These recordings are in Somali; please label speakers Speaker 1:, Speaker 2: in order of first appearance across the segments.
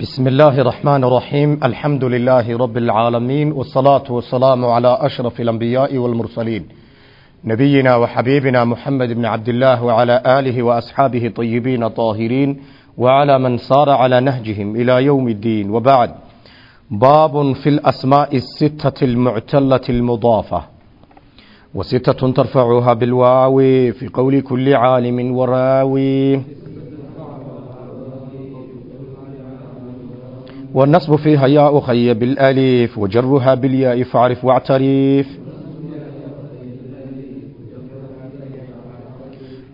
Speaker 1: بسم الله الرحمن الرحيم الحمد لله رب العالمين والصلاة والسلام على أشرف الأنبياء والمرسلين نبينا وحبيبنا محمد بن عبد الله وعلى آله وأصحابه طيبين طاهرين وعلى من صار على نهجهم إلى يوم الدين وبعد باب في الأسماء الستة المعتلة المضافة وستة ترفعها بالواو في قول كل عالم وراوي والنصب فيها ياء خي بالالف وجرها بالياء فاعرف واعترف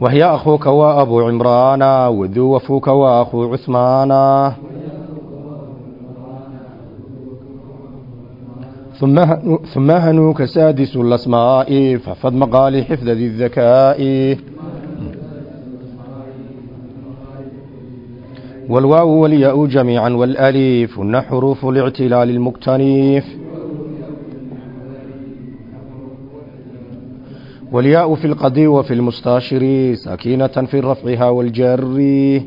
Speaker 1: وهي أخوك وأبو عمران وذو وفوك وأخو عثمان ثم ثم هنوك سادس الأسماء فاحفظ مقال حفظ ذي الذكاء والواو والياء جميعا والأليف هن حروف الاعتلال المكتنيف والياء في القضي وفي المستاشر ساكينة في رفعها والجر.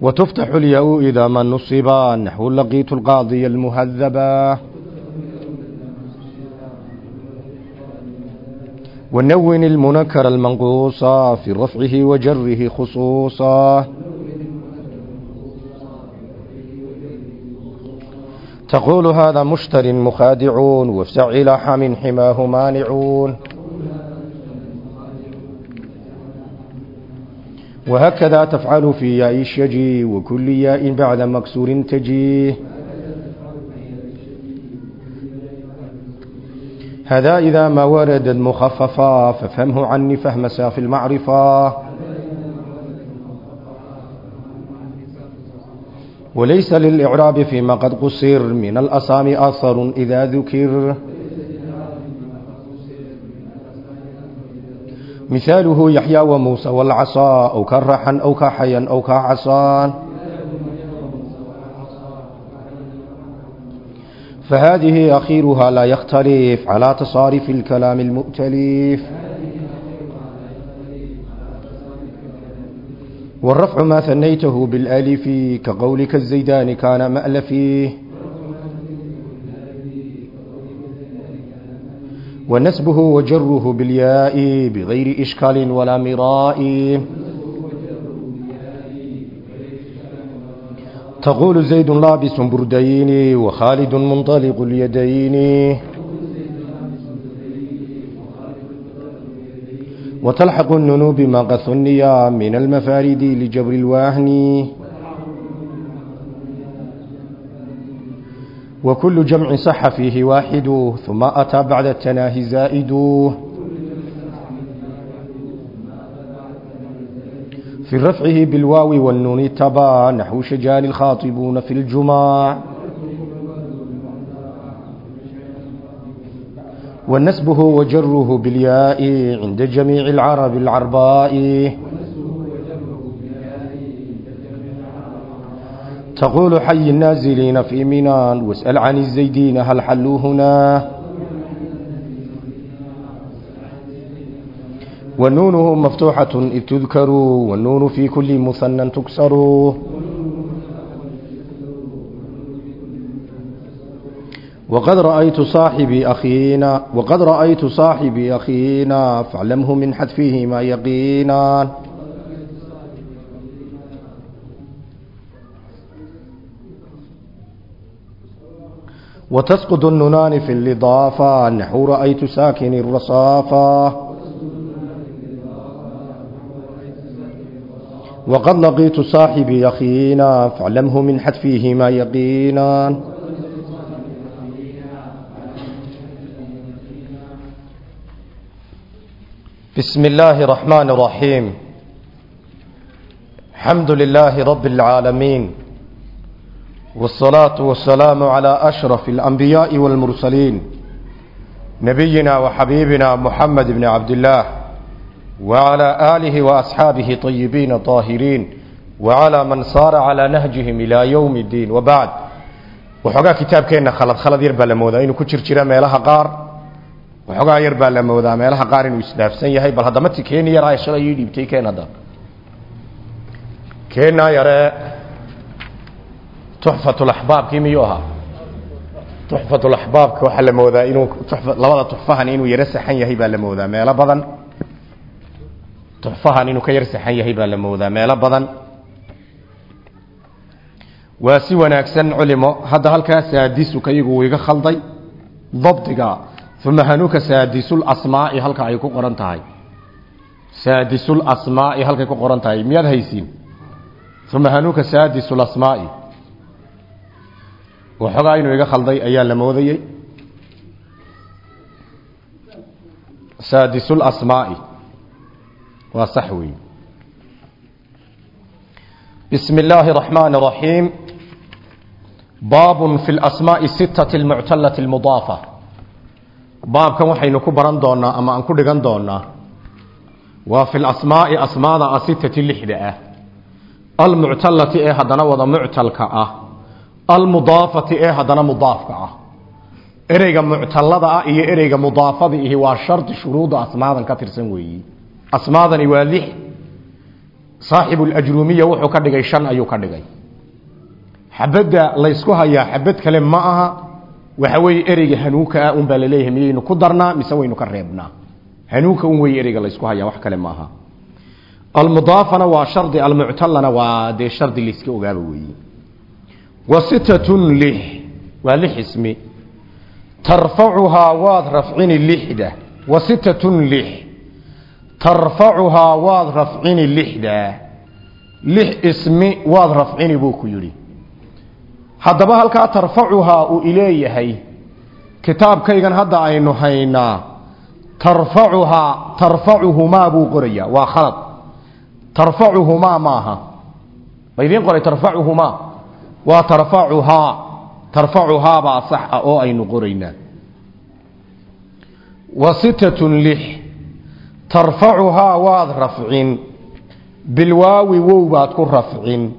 Speaker 1: وتفتح الياء إذا ما نصبا نحو لقيت القاضي المهذبا ونون المنكر المنقوص في رفعه وجره خصوصا تقول هذا مشتر مخادعون وافسع إلى حام حماه مانعون وهكذا تفعل في ياء الشجي وكل ياء بعد مكسور تجيه هذا إذا ما ورد مخففا ففهمه عني فهم ساف المعرفة. وليس للإعراب فيما قد قصر من الأسامي أثر إذا ذكر. مثاله يحيى وموسى والعصا أو كرحا أو كحيا أو كعصان فهذه أخيرها لا يختلف على تصارف الكلام المؤتلف. والرفع ما ثنيته بالألف كقولك الزيدان كان مألفيه ونسبه وجره بالياء بغير إشكال ولا مراء. تقول زيد لابس بردين وخالد منطلق اليدين. وتلحق النون بما قد من المفارد لجبر الواهن. وكل جمع صح فيه واحد ثم أتى بعد التناهي زائد. في رفعه بالواو والنون تبا نحو شجان الخاطبون في الجماع ونسبه وجره بالياء عند جميع العرب العرباء تقول حي النازلين في منان واسأل عن الزيدين هل حلوا هنا والنون مفتوحة إذ تذكر والنون في كل مثنى تكسر وقد رأيت صاحبي أخينا وقد رأيت صاحبي أخينا فاعلمه من حذفه ما يقينا وتسقط النونان في الإضافة نحو رأيت ساكن الرصافة وقد لقيت صاحبي أخينا فاعلمه من حذفه ما يقينا بسم الله الرحمن الرحيم الحمد لله رب العالمين والصلاة والسلام على أشرف الأنبياء والمرسلين نبينا وحبيبنا محمد بن عبد الله وعلى آله وأصحابه طيبين طاهرين وعلى من صار على نهجهم إلى يوم الدين وبعد وحقا كتاب كينا خلط خلط يربى لمودا إنه كتير جرى ميلها قار وحقا يربى لمودا ميلها قار إنه يسدافسن يهي بل هذا متي كيني يرى يشغل يديبتي كينا دا keenaa yare tuxfatulaxbaabkii miyuu ahaa tuxfatulaxbaabka waxaa la moodaa inuu labada tuxfahan inuu yaro saxan yahay baa la moodaa meelo badan tuxfahan inuu ka yar saxan yahay baa la moodaa. Meelo badan. Waa si wanaagsan culimo. Hadda halkaa saadisuka iyagu iga khalday. Dabdiga. Uma hanuuka saadisulasmaai halka ay ku qoran tahay. Saadisulasmaai halkay ku qoran tahay. Miyaad haysiin? Uma hanuuka saadisulasmaai waxoogaa inuu iga khalday ayaa la moodayey saadisulasmaai waa sax weey bismi illaahi raxmaani raxiim baabun fi lasmaai sittati almuctalati almudaafa baabkan waxaynu ku baran doonaa ama aan ku dhigan doonaa waa fi lasmaai asmaada asitati lixda ah. Almuctalati ee haddana wada muctalka ah. Almudaafati ee haddana mudaafka ah. Ereyga muctalada ah iyo ereyga mudaafada asmaadani waa lix. Saaxibu lajruumiya wuxuu ka dhigay shan ayuu ka dhigay. Xabadda laysku hayaa xabad kale ma aha. Waxa weeye ereyga hanuunka ah unbaa la leeyahay miyaynu ku darnaa mise waynu ka reebnaa. Hanuunka un wey ereyga laysku hayaa wax kale maaha almudaafana waa shardi almuctalana waa dee shardi layska ogaaba weeye. Wa lix waa lix ismi. Tarfacuhaa waad rafcini lixda wa lix tarfacuhaa waad rafcini lixda. Lix ismi waad rafcini buu ku yidhi. Haddaba halkaa tarfacuhaa uu ileeyahay kitaabkaygan hadda aynu haynaa tarfacuhaa tarfacuhumaa buu qorayaa waa khalad. Tarfacuhumaa maaha. Ma idiin qoray tarfacuhumaa? Waa tarfacuhaa. Tarfacuhaa baa sax ah oo aynu qoraynaa wa sitatun tarfacuhaa waad rafcin bilwaawi wow baad ku rafcin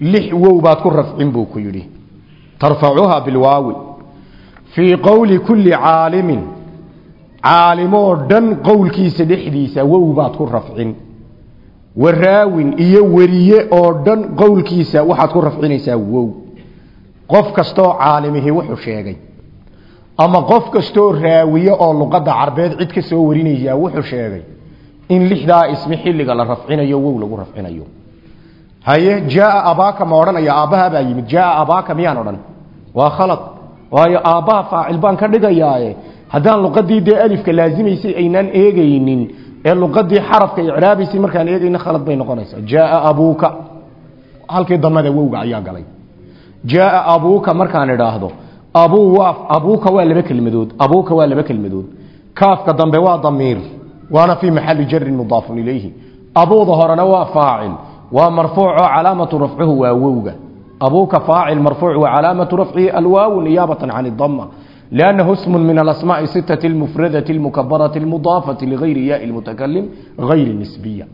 Speaker 1: lix wow baad ku rafcin buu ku yidhi. Tarfacuhaa bilwaawi. Fii qowli kulli caalimin caalimoo dhan qowlkiisa dhexdiisa wow baad ku rafcin. Waraawin iyo weriye oo dhan qowlkiisa waxaad ku rafcinaysaa wow. Qof kastoo caalimihi wuxuu sheegay ama qof kastoo raawiye oo luqadda carbeed cid ka soo warinaysaa wuxuu sheegay in lixdaa ismi xilliga la rafcinayo wow lagu rafcinayo. Haye jaaa abaaka ma odhanaya aabbaha baa yimid jaaa abaaka miyaan odhan? Waa khalad. Waayo aabbaha faacil baan ka dhigayaaye. Haddaan luqadii dee alifka laasimaysay aynaan eegaynin ee luqadii xarafka icraabaysay markaan eegayna khalad bay noqonaysaa. Jaaa abuuka. Halkii damada wowga ayaa galay. Jaaa abuuka markaan idhaahdo abuu waa abuuka waa laba kelmadood abuuka waa laba kelmadood kaafka dambe waa damiir waana fii maxali jarin mudaafun ilayhi abuuda horena waa faacil waa marfuuc oo calaamatu rafcuhu waa wowga abuuka faacil marfuuc wa calaamatu rafcihi alwaaw niyaabatan can idama لأنه اسم من الأسماء ستة المفردة المكبرة المضافة لغير ياء المتكلم غير النسبية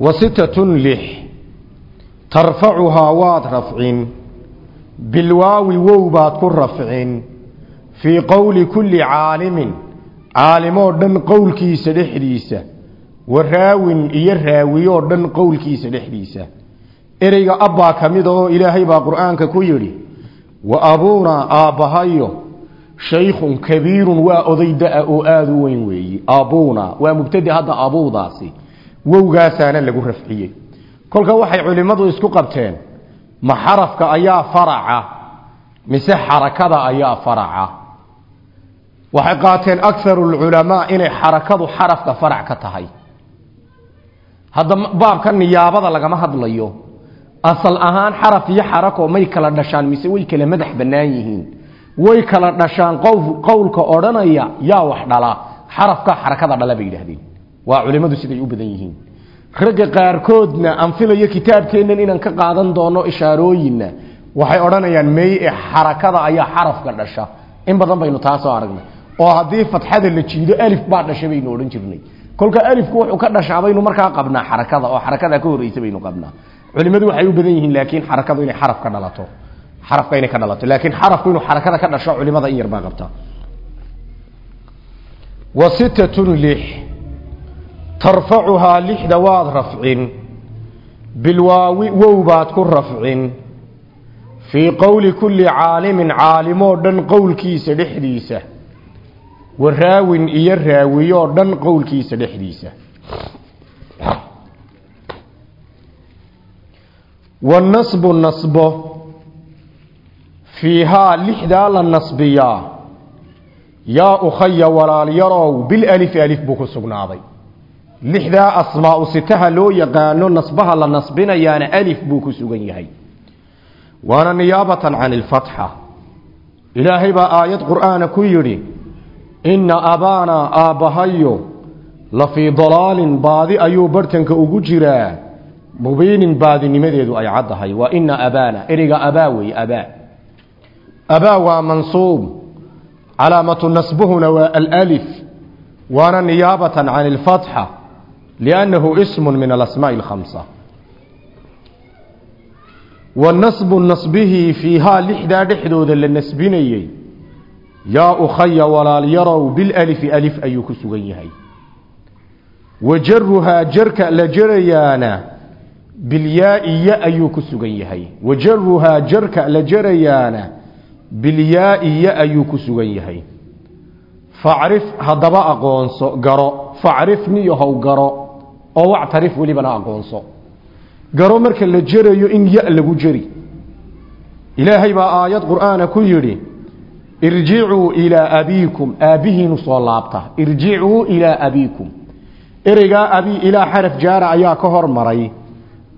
Speaker 1: وستة لح ترفعها واد bilwaawi wow baad ku rafcin fii qowli kulli caalimin caalimoo dhan qowlkiisa dhexdiisa wa raawin iyo raawiyoo dhan qowlkiisa dhexdiisa ereyga abbaa ka mida oo ilaahay baa qur'aanka ku yidhi wa abuunaa aabbahayo shaykhun kabiirun waa oday da'a oo aada u weyn weeye abuunaa waa mubtade hadda abuudaasi wowgaasaana lagu rafciyey kolka waxay culimmadu isku qabteen ma xarafka ayaa faraca mise xarakada ayaa faraca? Waxay qaateen akthar ulama inay xarakadu xarafka farac ka tahay. Hadda baabka niyaabada lagama hadlayo. Asal ahaan xaraf iyo xarako may kala dhashaan mise way kala madax bannaan yihiin. Way kala dhashaan qowlka odhanaya yaa wax dhala xarafka xarakada dhala bay yidhaahdeen. Waa culimmadu siday u badan yihiin ragga qaarkoodna aan filayo kitaabkeennan inaan ka qaadan doono ishaarooyinna. Waxay odhanayaan mey e xarakada ayaa xarafka dhasha. In badan baynu taasoo aragnay. Oo haddii fatxada la jiido alif baa dhasha baynu odhan jirnay. Kolka alifku wuxuu ka dhashaa baynu markaa qabnaa xarakada oo xarakada ka horreysa baynu qabnaa. Culimadu waxay u badan yihiin laakiin xarakadu inay xaraf ka dhalato. Xarafka inay ka dhalato. Laakiin xarafku inuu xarakada ka dhasho culimada in yar baa qabta. Wa lix tarfacuhaa lixda waad rafcin bilwaawi wow baad ku rafcin. Fii qowli kulli caalimin caalimoo dhan qowlkiisa dhexdiisa. Wa raawin iyo raawiyoo dhan qowlkiisa dhexdiisa. Wanasbu nasbo fiihaa lixdaa la nasbiyaa. Yaa ukhaya walaalyarow bilalif alif buu ku sugnaaday lixdaa asmaau sitaha loo yaqaano nasbaha la nasbinayaana alif buu ku sugan yahay. Waana niyaabatan can ilfatxa ilaahay baa aayad qur'aana ku yidhi inna abaana aabbahayo la fii dalaalin baadi ayuu bartanka ugu jiraa. Mubiinin baadinimadeedu ay caddahay waa ina abaana ereyga abaa wey abaa. Abaa waa mansuub calaamatu nasbuhuna waa alif waana niyaabatan can ilfatxa liannahu ismu min alasmaa'i alkhamsa wa nasbu nasbihi fiihaa lixdaa dhexdooda la nasbinayey yaa ukhaya walaalyarow bilalifi alif ayuu ku sugan yahay wa jaruhaa jarka la jarayaana bilyaai ya ayuu ku sugan yahay wa jaruhaa jarka la jarayaana bilyaai ya ayuu oo wactarif welibana aqoonso. Garo marka la jarayo in ya lagu jari. Ilaahay baa aayad qur'aana ku yidhi irjicuu ilaa abiikum. Aabbihiinu soo laabta. Irjicuu ilaa abiikum. Ereygaa abi ilaa xaraf jaara ayaa ka hormaray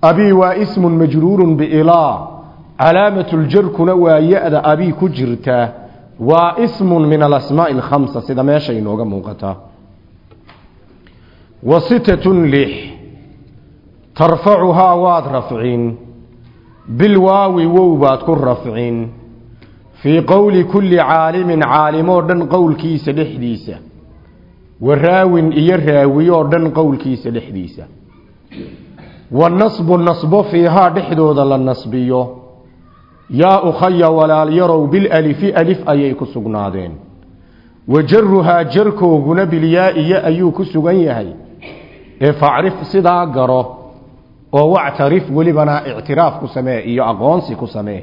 Speaker 1: abi waa ismun majruurun biilaa calaamatu ljarkuna waa ya-da abi ku jirta. Waa ismun min alasmaa'i alkhamsa sida meesha inooga muuqata wa sitatun lix tarfacuhaa waad rafcin bilwaawi wow baad ku rafcin fii qowli kulli caalimin caalimoo dhan qowlkiisa dhexdiisa. Wa raawin iyo raawiyoo dhan qowlkiisa dhexdiisa. Wa nasbu nasbo fiihaa dhexdooda la nasbiyo. Yaa ukhaya walaalyarow bilalifi alif ayay ku sugnaadeen. Wa jaruhaa jarkooguna bilyaa-iya ayuu ku sugan yahay ee facrif sidaa garo oo wactarif welibana ictiraaf ku samee iyo aqoonsi ku samee.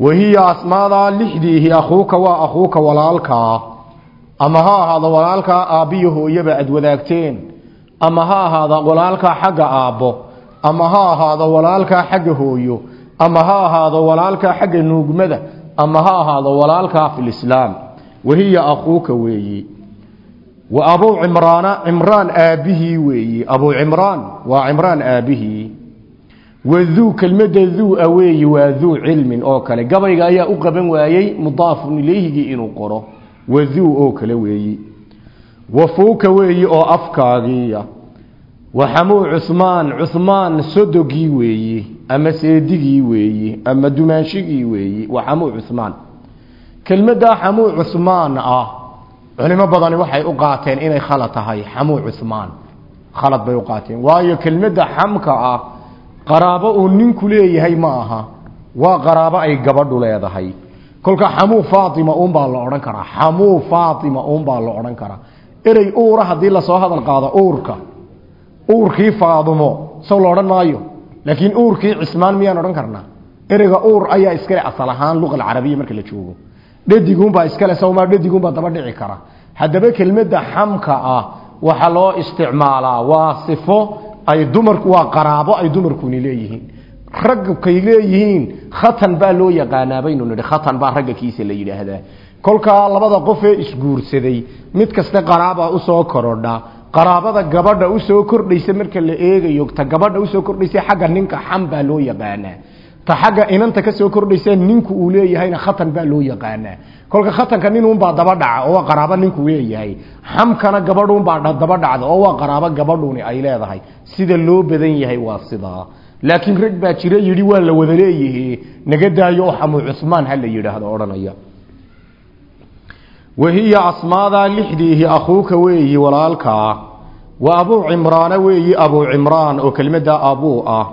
Speaker 1: Wahiya asmaadaa lixdiihi akhuuka waa akhuuka walaalkaa ama ha ahaado walaalkaa aabbiyo hooyaba aad wadaagteen? Ama ha ahaado walaalkaa xagga aabbo? Ama ha ahaado walaalkaa xagga hooyo? Ama ha ahaado walaalkaa xagga nuugmada? Ama ha ahaado walaalkaa fi lislaam wahiya akhuuka weeyi wa abuu cimraana cimraan aabbihii weeyi. Abuu cimraan waa cimraan aabbihii. Waduu kelmadda duu-a weeyi waa duu cilmin oo kale. Gabayga ayaa u qaban waayey mudaafun ilayhigii inuu qoro. Waduu oo kale weeyi. Wafuuka weeyi oo afkaagiiya. Waxamuu cuhmaan cuhmaan sodogii weeyi ama seedigii weeyi ama dumaanshigii weeyi. Waxamuu cuhmaan kelmaddaa xamuu cuhmaan ah culimo badani waxay u qaateen inay khalad tahay xamuu cuhmaan khalad bay u qaateen. Waayo kelmadda xamka ah qaraabo uu ninku leeyahay ma aha. Waa qaraabo ay gabadhu leedahay. Kolka xamuu faatima uunbaa la odhan karaa. Xamuu faatima uunbaa la odhan karaa. Erey uura haddii la soo hadal qaado uurka. Uurkii faadimo saw la odhan maayo. Laakiin uurkii cismaan miyaan odhan karnaa? Ereyga uur ayaa iskale asal ahaan luqa alcarabiya marka la joogo dhediguunbaa iskale sawmaa dhediguunbaa daba dhici kara. Haddaba kelmadda xamka ah waxaa loo isticmaalaa waa sifo ay dumarku waa qaraabo ay dumarkuni leeyihiin. Raggkay leeyihiin khatan baa loo yaqaanaa baynu nidhi khatan baa ragga kiisa la yidhaahdaa. Kolkaa labada qofee isguursaday mid kaste qaraaba u soo korodha qaraabada gabadha u soo kordhaysa marka la eegayo ta gabadha u soo kordhaysa xagga ninka xam baa loo yaqaanaa ta inanta ka soo kordhaysa ninku uu leeyahayna khatan baa loo yaqaanaa. kolka khatanka ninunbaa daba dhaca oo waa qaraabo ninku leeyahay. xamkana gabadhuunbaa daba dhacda oo waa qaraabo gabadhuni ay leedahay. sida loo badan yahay waa sidaa laakiin rag baa jira yidhi waa la wada leeyihi. naga daayo oo xamuu cusmaan ha la yidhaahdo odhanaya. Wahiya asmaadaa lixdiihi akhuuka weeyi walaalkaa wa abuu cimraana weeyi abuu cimraan oo kelmadda abuu ah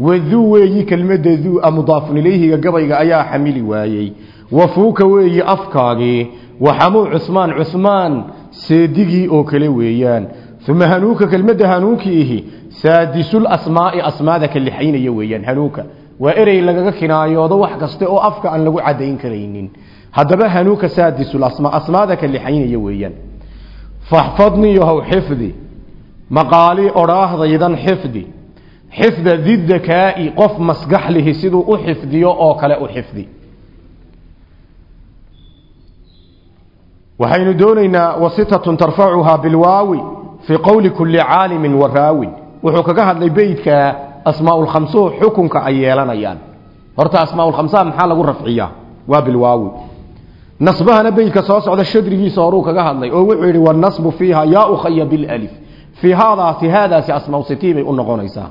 Speaker 1: waduu weeyi kelmadda duu a mudaafun ilayhiga gabayga ayaa xamili waayey. Wafuuka weeyi afkaagii waxamuu cusmaan cusmaan seedigii oo kale weeyaan. Uma hanuuka kelmadda hanuunkiihi saadisul asmaai asmaada ka lixaynaya weeyaan hanuuka. Waa erey lagaga kinaayoodo wax kaste oo afka aan lagu cadayn karaynin. Haddaba hanuuka saadisul asmaa asmaada ka lixaynaya weeyaan faxfadniyahow xifdi maqaali odhaahdaydan xifdi xifda didakaa'i qof masgaxlihi siduu u xifdiyo oo kale u xifdi. Waxaynu doonaynaa wasitatun tarfacuhaa bilwaawi fii qowli kulli caalimin wa wuxuu kaga hadlay beydka asmaaulkhamsuhu xukunka ay yeelanayaan. Horta asmaaulkhamsaha maxaa lagu rafciyaa? Waa bilwaawi. Nasbahana beydka soo socda shadrigiisa horuu kaga hadlay oo wuxuu yidhi wanasbu fiiha yaa ukhaya bilif fii haadaasi haadaasi asmaau sitii bay u noqonaysaa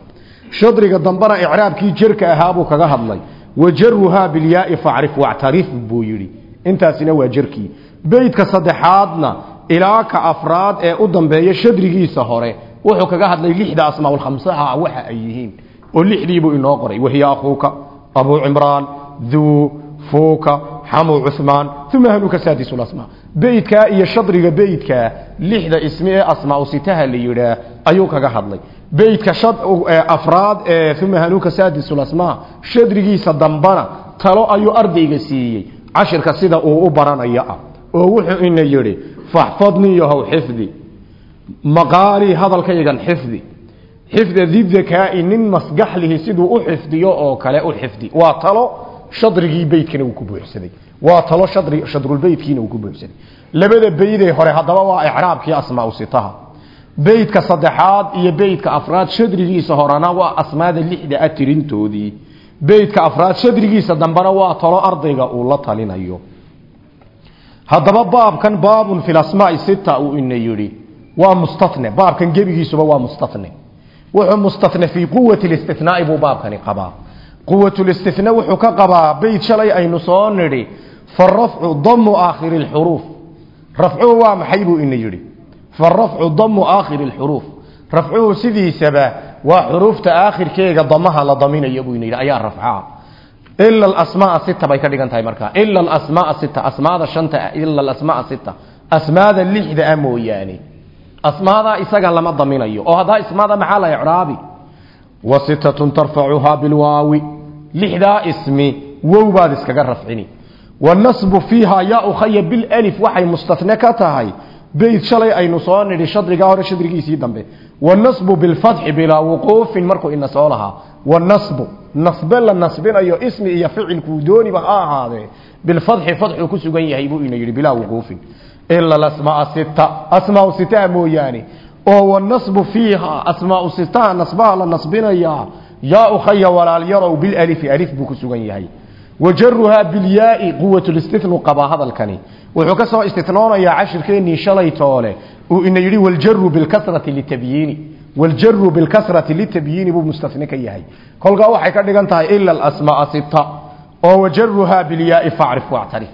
Speaker 1: shadriga dambena icraabkii jerka ahaabuu kaga hadlay. Wa jaruhaa bilyaai facrif wactarif buu yidhi. Intaasina waa jerkii beydka saddexaadna ilaa ka afraad ee u dambeeya shadrigiisa hore wuxuu kaga hadlay lixda asmaaulkhamsaha waxa ay yihiin. Oo lixdiibuu inoo qoray. Wahiya akhuuka abuu cimraan duu fuuka xamu cumaan uma hanuuka saadisulasmaa beydkaa iyo shadriga beydkaa lixda ismi ee asmaau la yidhaah ayuu kaga hadlay beydka afraad ee uma hanuuka saadisulasmaa shadrigiisa dambana talo ayuu ardayga siiyey. Cashirka sida uu u baranayo ah. Oo wuxuu ina yidhi faxfadniyahow xifdi maqaalii hadalkaygan xifdi. Xifda didakaa'i nin masgaxlihi siduu u xifdiyo oo kale u xifdi. Waa talo shadrigii beydkana uu ku buuxsaday. Waa talo shadrulbeydkiina uu ku buuxsaday. Labada beydee hore haddaba waa icraabkii asmaau sitaha beydka saddexaad iyo beydka afraad shadrigiisa horena waa asmaada lixda a tirintoodii. Beydka afraad shadrigiisa dambena waa talo ardayga uu la talinayo. Haddaba baabkan baabun fi lasmaai sita uu ina yidhi waa mustane baabkan gebigiisuba waa mustane wuxuu mustane fii quwati listinaai buu baabkani qabaa. Quwatulistina wuxuu ka qabaa beyd shalay aynu soo nidhi farafcu damu aakhiri lxuruuf rafcuhu waa maxay buu ina yidhi farafcu damu aakhiri lxuruuf rafcuhu sidiisaba waa xuruufta aakhirkeega damaha la daminayo buu yidhi. Ayaa rafcaa ila alasmaa sita bay ka dhigan tahay markaa. ila alasmaa sita asmaada shanta ila alasmaa sita asmaada lixda ah mooyaane asmaadaa isaga lama daminayo oo haddaa ismaada maxaa la icraabi wa sitatun tarfacuhaa bilwaawi lixdaa ismi wow baad iskaga rafcini wanasbu fiiha yaa ukhaya bilif waxay mustane ka tahay beyd shalay aynu soo nidhi shadrigaa hore shadrigiisii dambe. Wanasbu bilfatxi bilaa wuquufin markuu ina soo lahaa. Wanasbu nasbe la nasbinayo ismi iyo ficilkuu dooniba ha ahaadee. Bilfatxi fatxuu ku sugan yahay buu ina yidhi bilaa wuquufin ila alasmaa sita asmaau sitaha mooyaane. Oo wanasbu fiiha asmaau sitaha nasbaha la nasbinayaa. Yaa ukhaya walaalyarow bilalifi alif buu ku sugan yahay wajaruhaa bilyaai quwatulistinu qabaa hadalkani wuxuu ka soo istinoonayaa cashirkeennii shalay toole uu ina yidhi waljaru bilkasrati litabyiini waljaru bilkasrati litabyiini buu mustane ka yahay kolkaa waxay ka dhigan tahay ila alasmaa sita oo wajaruhaa bilyaai facrif wactarif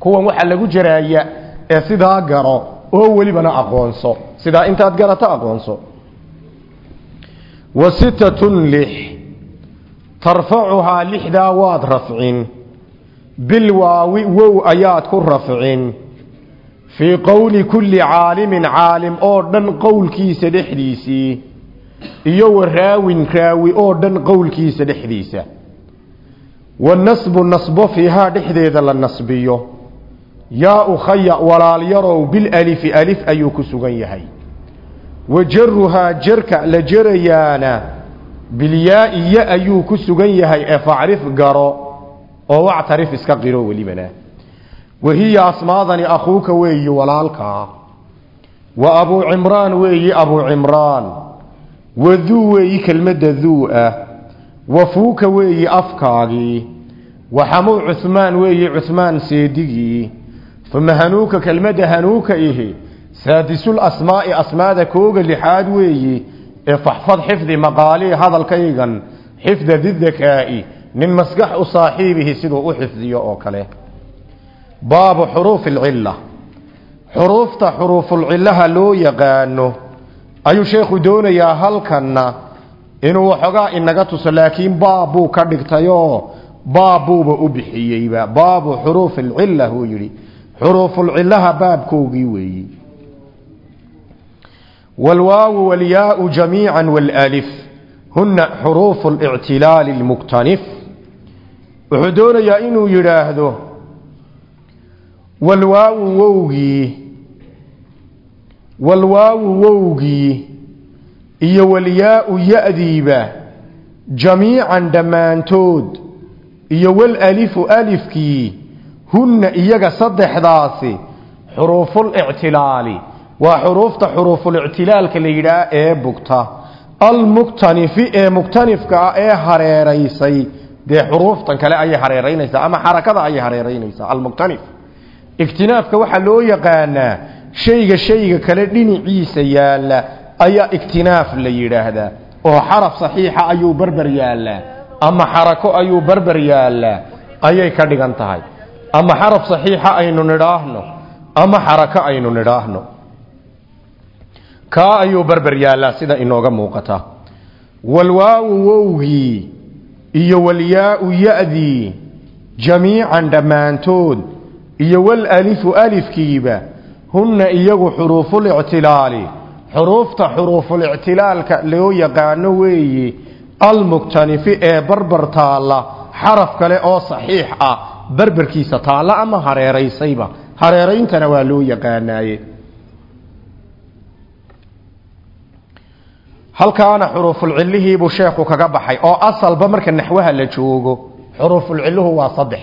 Speaker 1: kuwan waxaa lagu jaraaya ee sidaa garo oo welibana aqoonso sidaa intaad garato aqoonso wa sittatun lix tarfacuhaa lixdaa waad rafcin. Bilwaawi wow ayaad ku rafcin. Fii qowli kulli caalimin caalim oo dhan qowlkiisa dhexdiisii iyo wa raawin raawi oo dhan qowlkiisa dhexdiisa. Wanasbu nasbo fiihaa dhexdeeda la nasbiyo. Yaa ukhaya walaalyarow bilalifi alif ayuu ku sugan yahay. Wa jarka la jarayaana bilyaai ya ayuu ku sugan yahay ee garo oo wactarif iska qiro welibana. Wahiya asmaadani akhuuka weeyi walaalkaa wa abuu cimraan weeyi abuu cimraan. Wa duu weeyi kelmadda duu ah. Wa fuuka weeyi afkaagii wa xamuu cuhmaan weeyi cuhmaan seedigii uma hanuuka kelmadda hanuuka ihi. Saadisul asmaai asmaada kooga lixaad weeyi. ee faxfad xifdi maqaalii hadalkaygan xifda didakaa'i nin maskax u saaxiibihi siduu u xifdiyo oo kale. Baabu xuruufi alcilla xuruufta xuruufulcillaha loo yaqaano ayuu sheekhu doonayaa halkanna inuu waxoogaa inaga tuso laakiin baab buu ka dhigtayoo baab buuba u bixiyeyba. Baabu xuruufi alcilla buu yidhi. Xuruufulcillaha baabkoogii weeyi والواو والياء جميعا والالف هن حروف الاعتلال المكتنف وحدون يا إنو يراهدو والواو ووغي والواو ووغي إيا والياء يأذيبا جميعا دمانتود إيا والألف ألفكي هن إياك صدح داسي حروف waa xuruufta xuruufulictilaalka la yidhaah ee bugta. Almuktanifi ee muktanifka ah ee hareeraysay. Dee xuruuftan kale ayay hareeraynaysaa ama xarakada ayay hareeraynaysaa. Almuktanif. Igtinaafka waxaa loo yaqaanaa shayga shayga kale dhinaciisa yaalla ayaa igtinaaf la yidhaahdaa. Oo xaraf saxiixa ayuu barber yaallaa ama xarako ayuu barber yaallaa ayay ka dhigan tahay. Ama xaraf saxiixa aynu nidhaahno ama xarako aynu nidhaahno kaa ayuu barbar yaallaa sida inooga muuqata. Walwaawu wowgii iyo walyaau ya'dii jamiican dhammaantood iyo walalifu alifkiiba hunna iyagu xuruufulictilaali xuruufta xuruufulictilaalka loo yaqaano weeye almuktanifi ee barbar taalla xaraf kale oo saxiix ah. Barbarkiisa taalla ama hareeraysayba. Hareerayntana waa loo yaqaanaaye halkaana xuruufulcilihii buu sheekhu kaga baxay oo asalba marka naxwaha la joogo xuruufulciluhu waa saddex.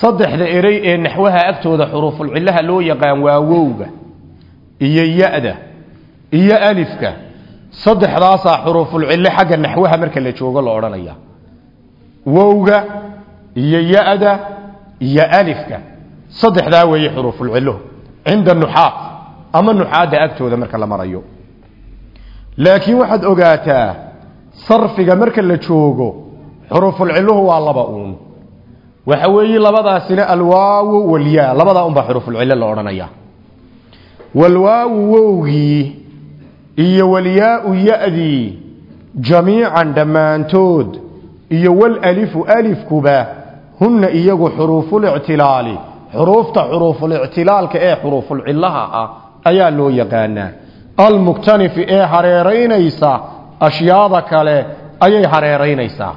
Speaker 1: Saddexda erey ee naxwaha agtooda xuruufulcilaha loo yaqaan waa wowga iyo ya-da iyo alifka. Saddexdaasaa xuruufulcilo xagga naxwaha marka la joogo la odhanaya wowga iyo ya-da iyo alifka. Saddexdaa weeye xuruufulciluhu cinda nuxaad ama nuxaadda agtooda marka la marayo laakiin waxaad ogaataa sarfiga marka la joogo xurufulciluhu waa laba uun. Waxa weeye labadaasina alwaawu walyaa labadaa unbaa xurufulcilo la odhanaya walwaawu wowgii iyo walyaau ya-dii jamiican dhammaantood iyo walalifu alifkuba hunna iyagu xuruufulictilaali xuruufta xuruufulictilaalka ee xuruufulcilaha ah ayaa loo yaqaanaa almuktanifi ee hareeraynaysa ashyaada kale ayay hareeraynaysaa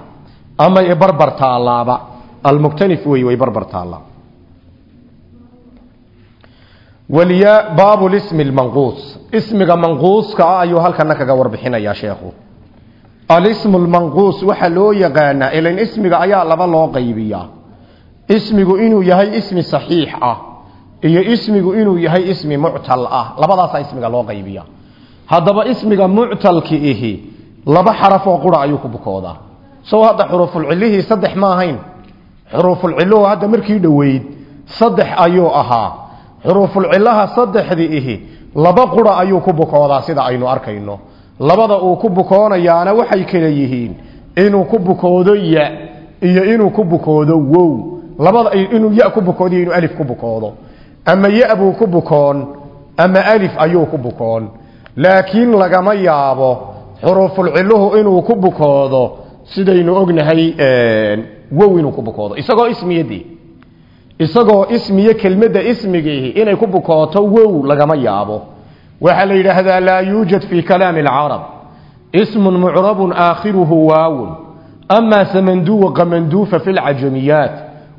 Speaker 1: ama barbar taalaaba almuktanif wey way barbar taallaa. Waliya baabu lismi lmanquus ismiga manquuska ah ayuu halkana kaga warbixinayaa sheekhu. Alismu lmanquus waxaa loo yaqaanaa ilan ismiga ayaa laba loo qaybiyaa. Ismigu inuu yahay ismi saxiix ah iyo ismigu inuu yahay ismi muctal ah. Labadaasaa ismiga loo qaybiya haddaba ismiga muctalki ihi laba xaraf oo qura ayuu ku bukoodaa. Sow hadda xuruufulcilihii saddex ma ahayn. Xuruufulciluhu hadda markii dhoweyd saddex ayuu ahaa. Xuruufulcilaha saddexdii ihi laba qura ayuu ku bukoodaa sida aynu arkayno. Labada uu ku bukoonayaana waxay kala yihiin inuu ku bukoodo ya iyo inuu ku bukoodo wow. Labada inuu ya ku bukoodo iyo inuu alif ku bukoodo. Ama ya ku bukoon ama alif ayuu ku bukoon laakiin lagama yaabo xuruufulciluhu inuu ku bukoodo sidaynu ognahay wow inuu ku bukoodo. Isagoo ismiyadii isagoo ismiye kelmadda ismigiihi inay ku bukooto wow lagama yaabo. Waxaa la yidhaahdaa laa yuujad fii kalaami alcarab ismun mucrabun aakhiruhu waawun. Amaa samanduwa qamanduufa fi lcajamiyaat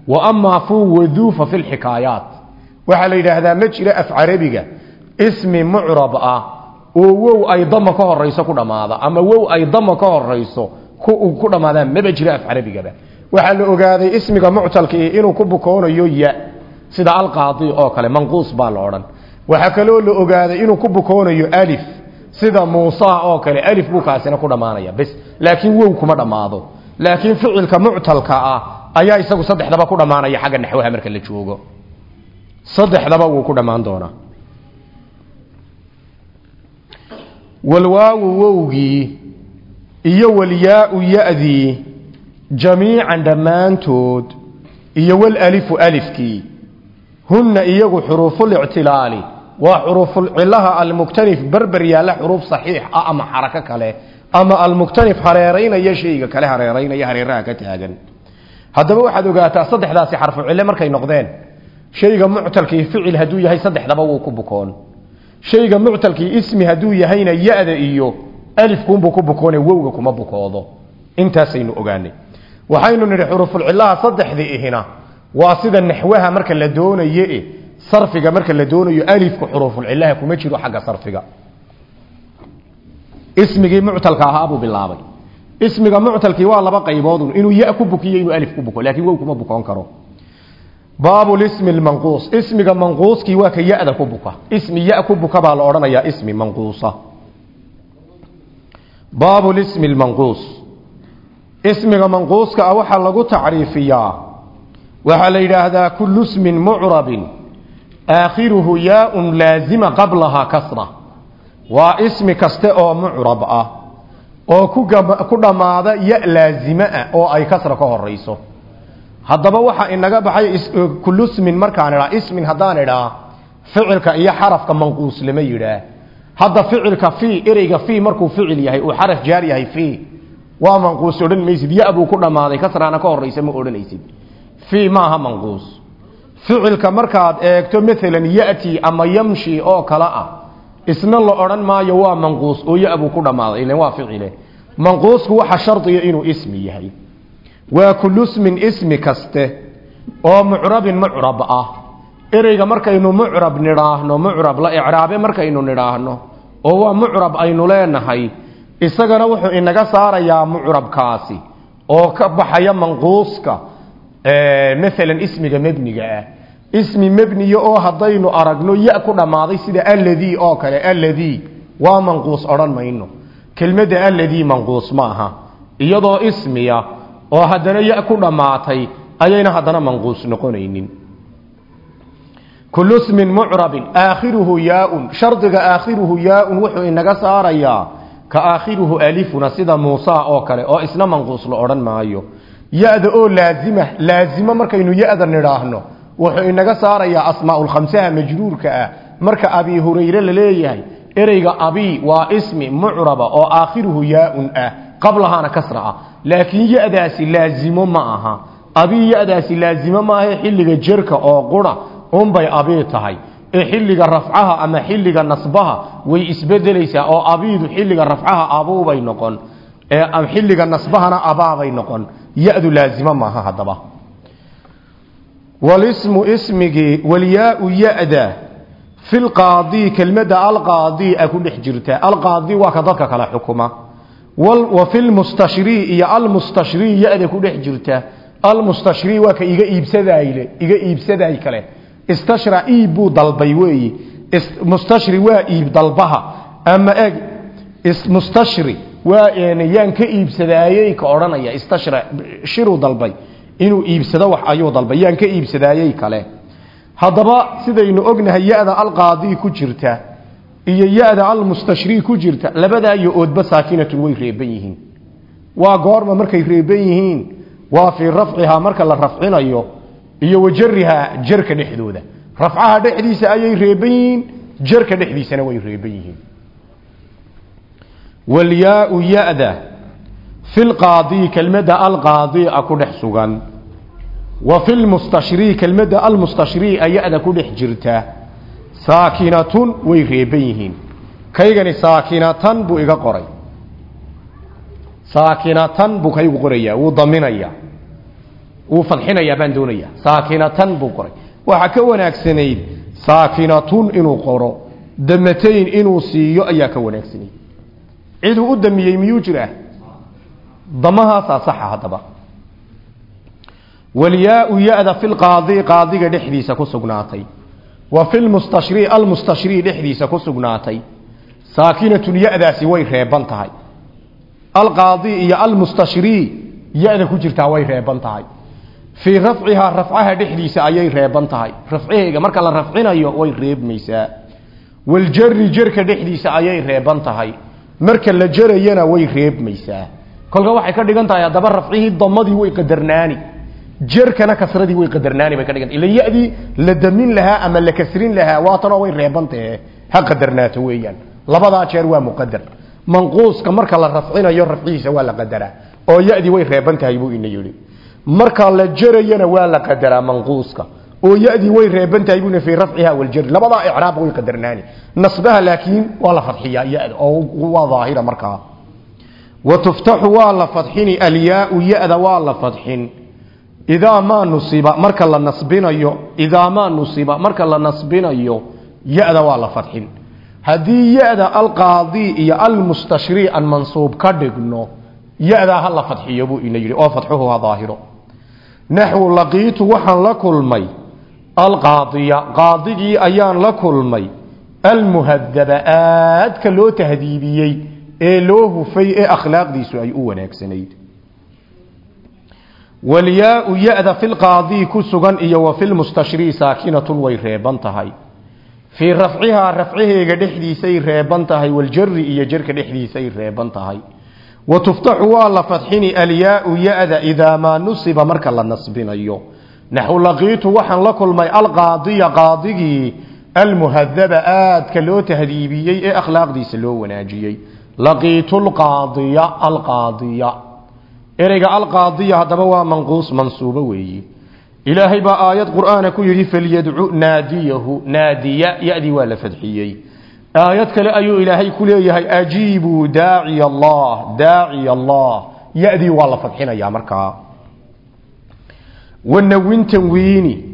Speaker 1: wa amaa fuwaduufa fi lxikaayaat waxaa la yidhaahdaa ma jiro af carabiga ismi mucrab ah oo wow ay dama ka horayso ku dhamaada ama wow ay dama ka horayso ku dhamaadaan maba jiro af carabigaba waxaa la ogaaday ismiga muctalka inuu ku bukoonayo ya sida alqaadi oo kale manquus baa la odhan. Waxaa kaloo la ogaaday inuu ku bukoonayo alif sida muusa oo kale alif buu kaasina ku dhamaanaya bes. Laakiin wow kuma dhammaado. Laakiin ficilka muctalka ah ayaa isagu saddexdaba ku dhammaanaya xagga naxwaha marka la joogo. Saddexdaba wuu ku dhammaan doonaa walwaawu wowgii iyo walyaau ya-dii jamiican dhammaantood iyo walalifu alifkii hunna iyagu xuruufulictilaali waa xuruufulcilaha almuktanif berber yaalla xuruuf saxiix ah ama xarako kale ama almuktanif hareeraynaya shayga kale hareeraynaya hareeraha ka taagan. Haddaba waxaad ogaataa saddexdaasi xarfu cille markay noqdeen shayga muctalkii ficil hadduu yahay saddexdaba wuu ku bukoon shayga muctalkii ismi hadduu yahayna ya-da iyo alifkuunbuu ku bukoone wowga kuma bukoodo. Intaasaynu ogaanay. Waxaynu nidhi xurufulcillaha saddexdii ihina. Waa sida naxwaha marka la doonaye sarfiga marka la doonayo alifku xurufulcillaha kuma jiro xagga sarfiga. Ismigii muctalka ahaa buu bilaabay. Ismiga muctalkii waa laba qayboodun. Inuu ya ku bukiyo inuu alif ku buko laakiin wow kuma bukoon karo baabu lismi lmanquus ismiga manquuskii waa ka ya-da ku buka. Ismi ya ku buka baa la odhanayaa ismi manquusa. Baabu lismi lmanquus ismiga manquuska ah waxaa lagu tacriifiyaa. Waxaa la yidhaahdaa kullu smin mucrabin. Aakhiruhu yaa-un laazima qablahaa kasra. Waa ismi kaste oo mucrab ah. Oo ku dhammaada ya laazime ah oo ay kasra ka horayso haddaba waxa inaga baxay kullu smin markaan idhaa ismin haddaan idhaa ficilka iyo xarafka manquus lama yidhaah hadda ficilka fii ereyga fii markuu ficil yahay uu xaraf jaar yahay fii waa manquus odhan maysid. Ya buu ku dhammaaday kasraana ka horaysa ma odhanaysid. Fii maaha manquus. Ficilka markaad eegto maalan yati ama yamshi oo kale ah isna la odhan maayo waa manquus oo ya buu ku dhammaaday ilan waa ficile. Manquusku waxa shardiya inuu ismi yahay waa kullu smin ismi kaste oo mucrabin mucrab ah. Ereyga markaynu mucrab nidhaahno mucrab la icraabe markaynu nidhaahno oo waa mucrab aynu leenahay isagana wuxuu inaga saarayaa mucrabkaasi oo ka baxaya manquuska maalan ismiga mebniga ah. Ismi mebniya oo haddaynu aragno ya ku dhammaaday sida alladii oo kale alladii waa manquus odhan mayno. Kelmadda alladii manquus ma aha iyadoo ismiya oo haddana ya ku dhammaatay ayayna haddana manquus noqonaynin. Kullu smin mucrabin aakhiruhu yaaun shardiga aakhiruhu yaaun wuxuu inaga saarayaa ka aakhiruhu alifuna sida muusa oo kale oo isna manquus la odhan maayo. Ya-da oo laazima laazimo markaynu ya-da nidhaahno wuxuu inaga saarayaa asmaaulkhamsaha majruurka ah. Marka abi hurayre la leeyahay ereyga abi waa ismi mucraba oo aakhiruhu yaaun ah qablahaana kasra ah laakiin ya-daasi laazimo ma aha. Abi ya-daasi laazimo maahae xilliga jerka oo qura unbay abi tahay. Ee xilliga rafcaha ama xilliga nasbaha way isbedelaysaa oo abiidu xilliga rafcaha abuubay noqon. Xilliga nasbahana abaabay noqon. Ya-du laazimo maaha haddaba. Walismu ismigii walyaau ya-da fi lqaadi kelmadda alqaadi a ku dhex jirta. Alqaadi waa wa fi lmustashrii iyo almustashrii ya-da ku dhex jirta. Almustashrii waa ka iga iibsadayle iga iibsaday kale. Istashra iib buu dalbay weeyi mustashri waa iib dalbaha. Ama eg mustashri waa yaan ka iibsadaayey ka odhanaya. Istashra shiruu dalbay. Inuu iibsado wax ayuu dalbay. Yaan ka iibsadaayey kale. Haddaba sidaynu ognahay ya-da alqaadi ku jirta iyo ya-da almustashrii ku jirta labadaa iyo oodba saakinatun way reeban yihiin. Waa goorma markay reeban yihiin waa fii rafcihaa marka la rafcinayo iyo wajarihaa jarka dhexdooda. Rafcaha dhexdiisa ayay reeban yihiin jarka dhexdiisana way reeban yihiin. Walyaau ya-da fi lqaadi kelmadda alqaadi a ku dhex sugan. Wa fi lmustashrii kelmadda almustashrii a ya-da ku dhex saakinatun way reeban yihiin. Kaygani saakinatan buu iga qoray. Saakinatan buu kaygu qorayaa wuu daminayaa wuu fadxinayaa baan doonayaa saakinatan buu qoray. Waxaa ka wanaagsanayd saakinatun inuu qoro damatayn inuu siiyo ayaa ka wanaagsanayd. Ciduu u damiyey miyuu jiraa damahaasaa saxa haddaba. Walyaau ya-da fi lqaadi qaadiga dhexdiisa ku sugnaatay wa fi lmustashrii almustashrii dhexdiisa ku sugnaatay. Saakinatun ya-daasi way reeban tahay. Alqaadi iyo almustashrii ya-da ku jirtaa way reeban tahay. Fii rafcihaa rafcaha dhexdiisa ayay reeban tahay. Rafcihayga marka la rafcinayo way reebmaysaa. Waljari jerka dhexdiisa ayay reeban tahay. Marka la jarayana way reebmaysaa. Kolka waxay ka dhigan tahay haddaba rafcihii way qadarnaani jerkana kasradii way qadarnaani bay ka dhigan. Ila ya-dii la damin lahaa ama la kasrin lahaa waatanoo way reebantahe ha qadarnaato weeyaan. Labadaa jeer waa muqadar manquuska marka la rafcinayo rafcihiisa waa la qadaraa. Oo ya-dii way reeban buu ina yidhi. Marka la jarayana waa la qadaraa manquuska. Oo yadii way reeban buna fii rafciha waljari labadaa icraab way qadarnaani. Nasbaha laakiin waa la fadxiyaa yada oo waa daahira markaa. Wa tuftaxu waa la fadxini alyaau yada waa la fadxin idaa maa nusiba marka la nasbinayo idaa maa nusiba marka la nasbinayo yada waa la fadxin haddii yada alqaadi iyo almustashrii an mansuub ka dhigno yadaa ha la fadxiyo buu ina yidhi oo fadxuhu ha daahiro naxwu laqiitu waxaan la kulmay alqaadiya qaadigii ayaan la kulmay almuhadaba aadka loo tahdiibiyey ee loo hufay ee akhlaaqdiisu ay u wanaagsanayd walyaau ya-da fi lqaadii ku sugan iyo wa fi lmustashrii saakinatun way reeban tahay. Fii rafcihaa rafcaheega dhexdiisay reeban tahay waljari iyo jarka dhexdiisay reeban tahay. Wa tuftaxu waa la fadxini alyaau ya-da idaa maa nusiba marka la nasbinayo. Naxu laqiitu waxaan la kulmay alqaadiya qaadigii almuhadaba aadka loo tahdiibiyey ee akhlaaqdiisa loo wanaajiyey. Laqiitu lqaadiya alqaadiya ereyga alqaadiya haddaba waa manquus mansuubo weeyi. Ilaahay baa aayad qur'aana ku yidhi falyadcu naadiyahu naadiya yadii waa la fadxiyey. Aayad kale ayuu ilaahay ku leeyahay ajiibuu daaciy allah daaciy allah. Yadii waa la fadxinayaa markaa. Wanawin tanwiini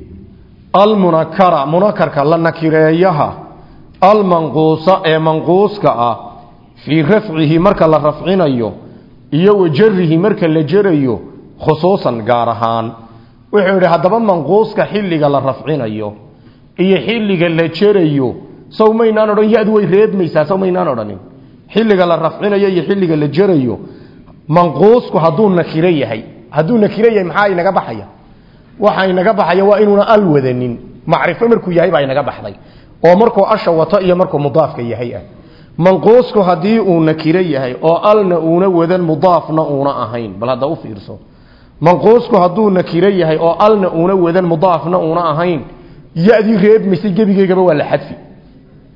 Speaker 1: almunakara munakarka la nakireeyaha almanquusa ee manquuska ah fii rafcihi marka la rafcinayo iyo wajarihi marka la jerayo khusuusan gaar ahaan. Wuxuu yidhi haddaba manquuska xilliga la rafcinayo iyo xilliga la jerayo saw maynaan odhan yadu way reebmaysaa saw maynaan xilliga la rafcinayo iyo xilliga la jerayo manquusku hadduu nakiro yahay hadduu nakiro yahay maxaa inaga baxaya? Waxa inaga baxaya waa inuuna al macrifo markuu yahay baa inaga baxday. Oo markuu asha wato iyo markuu mudaafka yahay ah manquusku haddii uu nakiro yahay oo alna uuna wadan mudaafna uuna ahayn bal hadda u fiirso. Manquusku hadduu nakiro yahay oo alna uuna wadan mudaafna uuna ahayn yadii reebmaysay gebigeygaba waa la xadfi.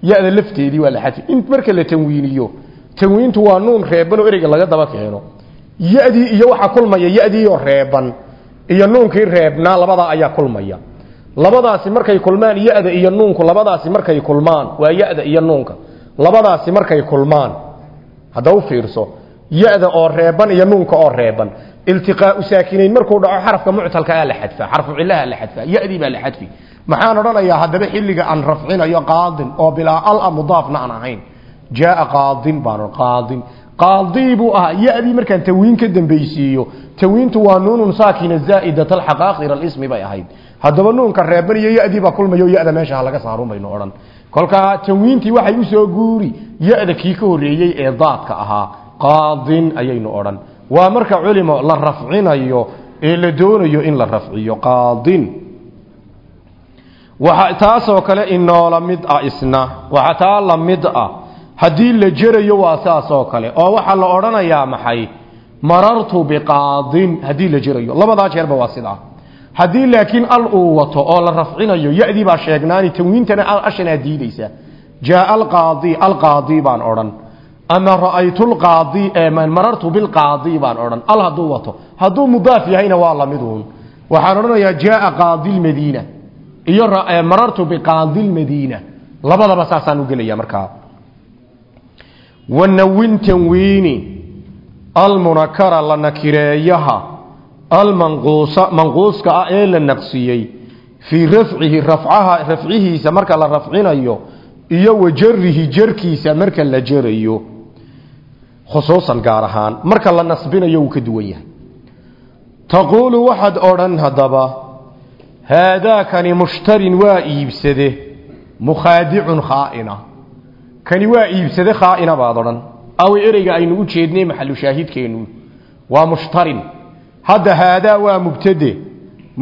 Speaker 1: Yada lafteedii waa la xadfi. In marka la tanwiiniyo tanwiintu waa nuun reeban oo ereyga laga daba keeno. Yadii iyo waxaa kulmaya yadiioo reeban iyo nuunkii reebnaa labadaa ayaa kulmaya. Labadaasi markay kulmaan yada iyo nuunku labadaasi markay kulmaan waa yada iyo nuunka labadaasi markay kulmaan hadda u fiirso yada oo reeban iyo nuunka oo reeban iltiqaau saakinayn markuu dhaco xarafka muctalka aa la xadfaa xarfu cilaha la xadfaa yadii baa la xadfi. Maxaan odhanayaa haddaba xilliga aan rafcinayo qaadin oo bilaa ala mudaafna aan ahayn. Jaaa qaadin baan qaadin. Qaadii buu ahaa yadii markaan tawiin ka dambaysiiyo tawiintu waa nuunun saakina zaa'idat alxaqaaqir alismi bay ahayd. Haddaba nuunka reeban iyo yadii baa kulmayo yada meesha laga saarun baynu odhan kolkaa tawiintii waxay u soo guuri yada ka horreeyey ee daadka ahaa qaadin ayaynu odhan. Waa marka culimo la rafcinayo ee la doonayo in la rafciyo qaadin. Taasoo kale inoola mid ah isna taa la mid ah haddii la jerayo waa saas oo kale oo waxaa la odhanayaa maxay? Marartu biqaadin haddii la jerayo. Labadaa jeerba waa sidaa haddii laakiin al uu wato oo la rafcinayo yadii baa sheegnaani tanwiintana ashanaa diidaysa jaaa alqaadi alqaadi baan odhan. Ama ra'aytu lqaadi marartu bilqaadi baan odhan. Al hadduu wato. Hadduu mudaaf yahayna waa lamiduun waxaan odhanayaa jaaa qaadi lmadiina iyo marartu biqaadi lmadiina labadaba saasaan u gelaya markaa. Wanawin tanwiini. Almunakara la nakireeyaha almanquusa manquuska ah ee la naqsiyey fii rafcihi rafcaha rafcihiisa marka la rafcinayo iyo wajarihi jarkiisa marka la jarayo. Khusuusan gaar ahaan marka la nasbinayo wuu ka duwan yahay. Taquulu waxaad odhan haddaba haadaakani mushtarin waa iibsade mukhaadicun khaaina. Kani waa iibsade khaaina baad odhan. Awi ereyga aynu u jeednay maxalu shaahidkeennu waa mushtarin hadda haadaa waa mubtade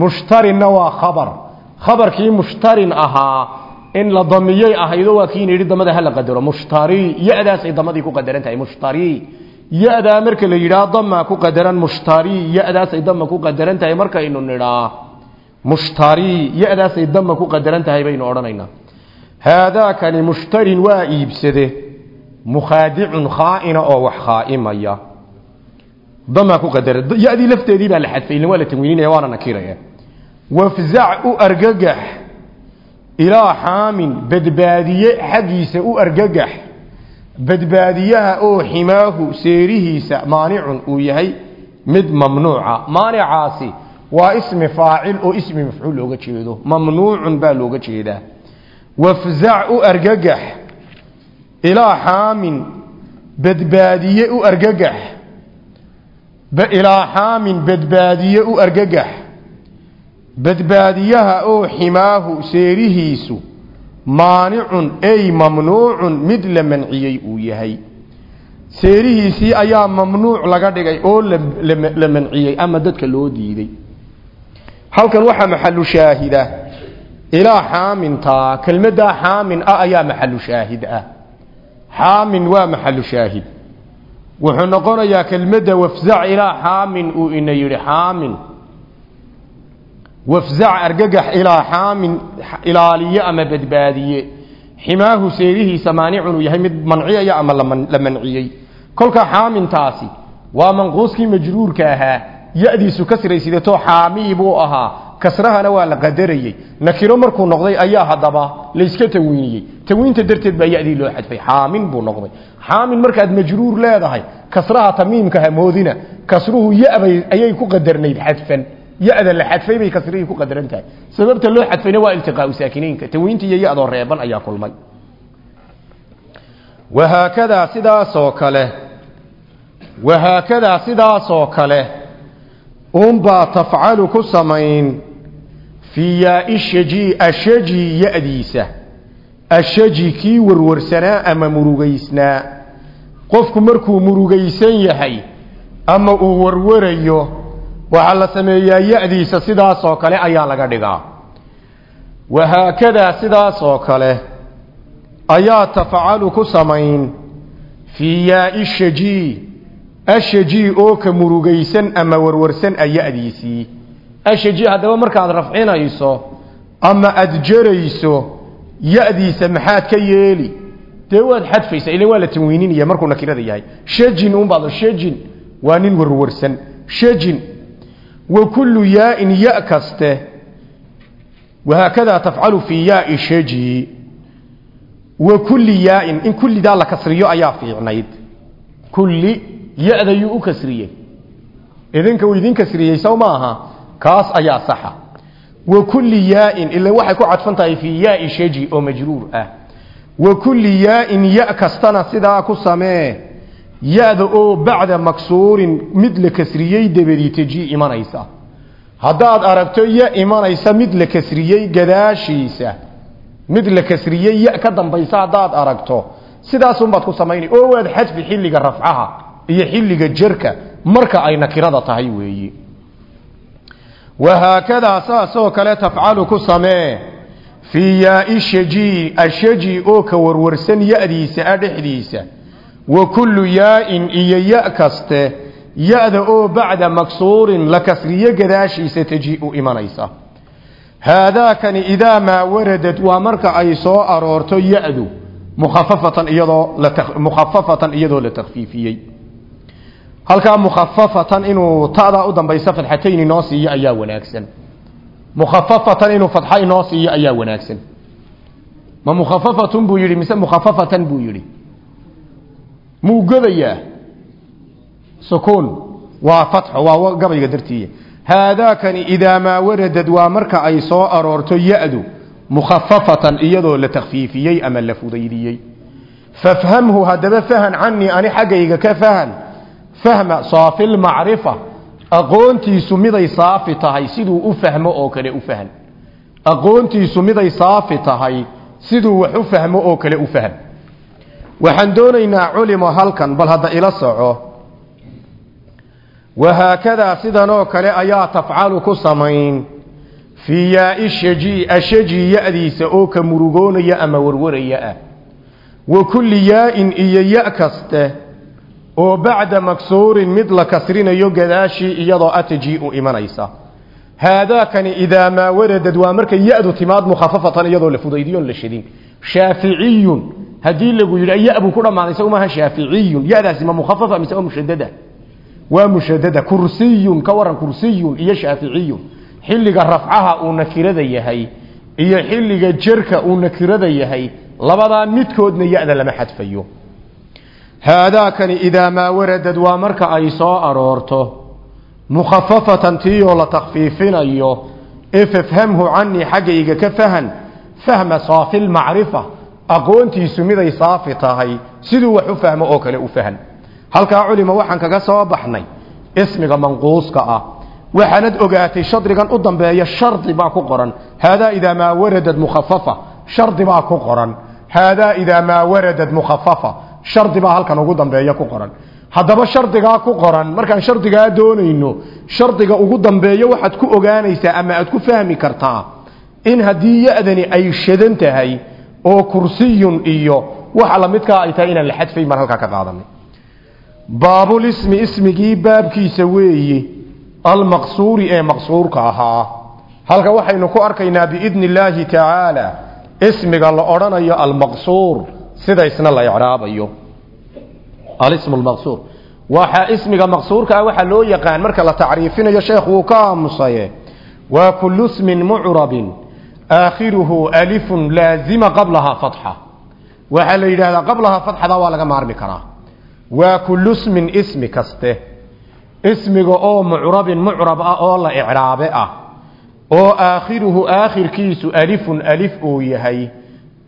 Speaker 1: mushtarinna waa khabar. Khabarkii mushtarin ahaa in la damiyey ahaydo waa kiina yidhi damada hala qadaro. Mushtari ya-daasay damadii ku qadaran tahay. Mushtari ya-daa marka la yidhaah damaa ku qadaran. Mushtari ya-daasay dama ku qadaran tahay. Markaynu nidhaa mushtari ya-daasay dama ku qadaran tahay baynu odhanaynaa. Haadaakani mushtarin waa iibsade. Mukhaadicun khaaina oo wax khaaimaya damaa ku qadara yadii lafteedii baa la xadfay waa la tanwiininaya waana nakiraya wafzac u argagax. Ilaa xaamin badbaadiye xaggiisa u argagax. Badbaadiyaha oo ximaahu seerihiisa maanicun uu yahay mid mamnuuca. Maanicaasi waa ismi faacil oo ismi mafcuul looga jeedo. Mamnuucun baa looga jeedaa. Wafzac u argagax. Ilaa xaamin badbaadiye u argagax ilaa xaamin badbaadiye u argagax. Badbaadiyaha oo ximaahu seerihiisu maanicun ay mamnuucun mid la manciyey uu yahay. Seerihiisii ayaa mamnuuc laga dhigay oo la manciyey ama dadka loo diiday. Halkan waxaa maxalu shaahida. Ilaa xaamintaa kelmaddaa xaamin ah ayaa maxalu shaahid ah. Xaamin waa maxalu wuxuu noqonayaa kelmadda wafzac ilaa xaamin uu ina yidhi xaamin. Wafzac argagax ilaa xaamin ilaaliye ama badbaadiye. Ximaahu seerihiisa maanicun uu yahay mid manciyaya ama la manciyey. Kolka xaamintaasi waa manquuskii majruurka ahaa ya-diisu kasraysidatoo xaamii buu ahaa kasrahana waa la qadarayey. Nakiro markuu noqday ayaa haddaba layska tawiiniyey tawiinta darteed baa yadii loo xadfay. Xaamin buu noqday. Xaamin markaad majruur leedahay kasraha tamiimka hamoodina kasruhu yabay ayay ku qadarnayd xadfan. Ya-da la xadfay bay kasrihii ku qadaran sababta loo xadfayna waa iltiqaau saakiniinka tawiinta iyo ya-doo reeban ayaa kulmay. Wahaakadaa sidaasoo kale. Wahaakadaa sidaasoo kale. Unbaa tafcalu ku samayn fii yaai shaji ashaji ya-diisa. Ashaji kii warwarsanaa ama murugaysnaa qofku markuu murugaysan yahay ama uu warwarayo waxaa la sameeyaa ya-diisa sidaasoo kale ayaa laga dhigaa. Wahaakadaa sidaasoo kale ayaa tafcalu ku samayn. Fii yaai shaji ashaji oo ka murugaysan ama warwarsan a ya-diisii ashaji haddaba markaad rafcinayso ama aad jarayso ya-diisa maxaad ka yeeli. Dee waad xadfaysa ila waa la tanwiininaya markuu nakirada yahay. Shajin unbaad shajin. Waa nin warwarsan. Shajin. Wa kullu yaain ya kaste wahaakadaa tafcalu fii yaai shaji. Wa kulli yaain in kullidaa la kasriyo ayaa fiicnayd. Kulli ya-da yuu u kasriyey idinka uu idin kasriyey sow maaha kaas ayaa saxa. Wa kulli yaain ila waxay ku cadfan tahay fii yaai shaji oo majruur ah. Wa kulli yaain ya kastana sidaa ku samee. Ya-da oo bacda maksuurin mid la kasriyey dabadii tajii imanaysa. Haddaad aragto ya imanaysa mid la kasriyey gadaashiisa mid la kasriyey ya ka dambaysa haddaad aragto sidaasunbaad ku samaynay oo waad xadfi xilliga rafcaha iyo xilliga jerka marka ay nakirada tahay weeyi wahaakadaa saasoo kale tafcalu ku samee fii yaai shaji ashaji oo ka warwarsan ya-diisa a dhexdiisa wa kullu yaa-in iyo ya kaste ya-da oo bacda maksuurin la kasriyo gadaashiisa taji-u imanaysa haadaakani idaa maa waradad waa marka ay soo aroorto ya-du mukhafafatan iyadoo la takfiifiyey halkaa mukhafafatan inuu ta'daa u dambaysa fadxatayn inoo siiyo ayaa wanaagsan. Mukhafafatan inuu fadxa inoo siiyo ayaa wanaagsan. Ma mukhafafatun buu yidhi mise mukhafafatan buu yidhi? Muu godayaa sukuun. Waa fatxo waa gabayga dartiiya haadaakani idaa maa waradad waa marka ay soo aroorto ya-du iyadoo la takfiifiyey ama la fudaydiyey. Fafhamhu haddaba fahan canii ani xaggayga ka fahan fahma saafilmacrifa aqoontiisu miday saafi tahay siduu u fahmo oo kale u fahan. Aqoontiisu miday saafi tahay siduu wax u fahmo oo kale u fahm waxaan doonaynaa culimo halkan bal hadda ila soco. Wahaakadaa sidanoo kale ayaa tafcalu ku samayn. Fii yaai shaji ashaji ya-diisa oo ka murugoonaya ama warwaraya ah wa kulli yaa-in iyo ya kaste oo bacda maksuurin mid la kasrinayo gadaashii iyadoo ataji u imanaysa. Haadaakani idaa maa waradad waa markay ya-du timaad mukhafafatan iyadoo la fudaydiyoon la shadin shaaficiyun haddii lagu yidhi ya buu ku dhammaaday isagu maaha shaaficiyun. Ya-daasi ma mukhafafa mise waa mushadada waa mushadada kursiyun ka waran kursiyun iyo shaaficiyun. Xilliga rafcaha uu nakirada yahay iyo xilliga jerka uu nakirada yahay labadaa midkoodna ya-da lama xadfayo haadaakani idaa maa waradad waa marka ay soo aroorto. Mukhafafatan tiiyoo la takfiifinayo ee fafhamhu canii xaggayga ka fahan. Fahma saafi lmacrifa aqoontiisu miday saafi tahay. Siduu wax u fahmo oo kale u fahan. Halkaa culima waxaan kaga soo baxnay ismiga manquuska ah. Waxaanad ogaatay shadrigan u dambeeya shardi baa ku qoran. Haadaa idaa maa waradad mukhafafa. Shardi ku qoran. Haadaa idaa maa waradad mukhafafa shardi baa halkan ugu dambeeya ku qoran. Haddaba shardigaa ku qoran markaan shardigaa doonayno shardiga ugu dambeeyo waxaad ku ogaanaysaa ama aad ku fahmi kartaa in haddii ya-dani ay shadan tahay oo kursiyun iyo waxa lamidkaa ay tahay inaan la xadfay maan halkaa ka qaadanay. Baabulismi ismigii baabkiisa weeye almaqsuuri ee maqsuurka ahaa. Halka waxaynu ku arkaynaa biidni illaahi tacaala ismiga la odhanayo almaqsuur sida isna la icraabayo. Alismu lmaqsuur waxaa ismiga maqsuurka ah waxaa loo yaqaan marka la tacriifinayo sheekh wuu ka aamusaye. Waa kullu smin mucrabin. Aakhiruhu alifun laazima qablahaa fatxa. Waxaa la yidhaahdaa qablahaa fatxada waa laga maarmi karaa. Waa kullu smin ismi kaste. Ismiga oo mucrabin mucrab ah oo la icraabe ah. Oo aakhiruhu aakhirkiisu alifun alif uu yahay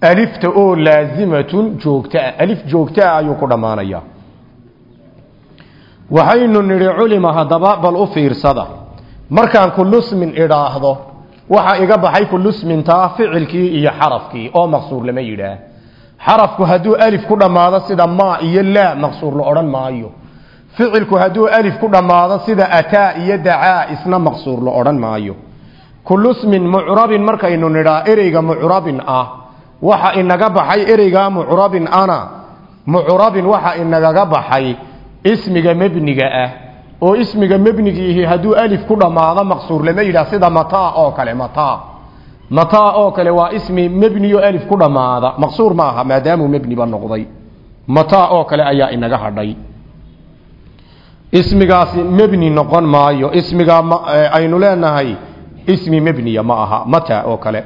Speaker 1: alifta oo laazimatun joogtaa alif joogtaa ayuu ku dhammaanaya waxaynu nidhi culima haddaba bal u fiirsada. Markaan kulusmin idhaahdo waxaa iga baxay kulusmintaa ficilkii iyo xarafkii oo maqsuur lama yidhaah. Xarafku hadduu alif ku dhammaado sida maa iyo laa maqsuur la odhan maayo. Ficilku hadduu alif ku dhammaado sida ataa iyo dacaa isna maqsuur la odhan maayo. Kulusmin mucrabin markaynu nidhaa ereyga mucrabin ah waxa inaga baxay ereygaa mucrabin ana. Mucrabin waxa inagaga baxay ismiga mebniga ah. Oo ismiga mebnigiihi hadduu alif ku dhammaado maqsuur lama yidhaah sida mataa oo kale mataa mataa oo kale waa ismi mebniyo alif ku dhammaada maqsuur ma aha maadaamuu mebniba noqday. Mataa oo kale ayaa inaga hadhay. Ismigaasi mebni noqon maayo. Ismiga aynu leenahay ismi mebniya ma aha mata oo kale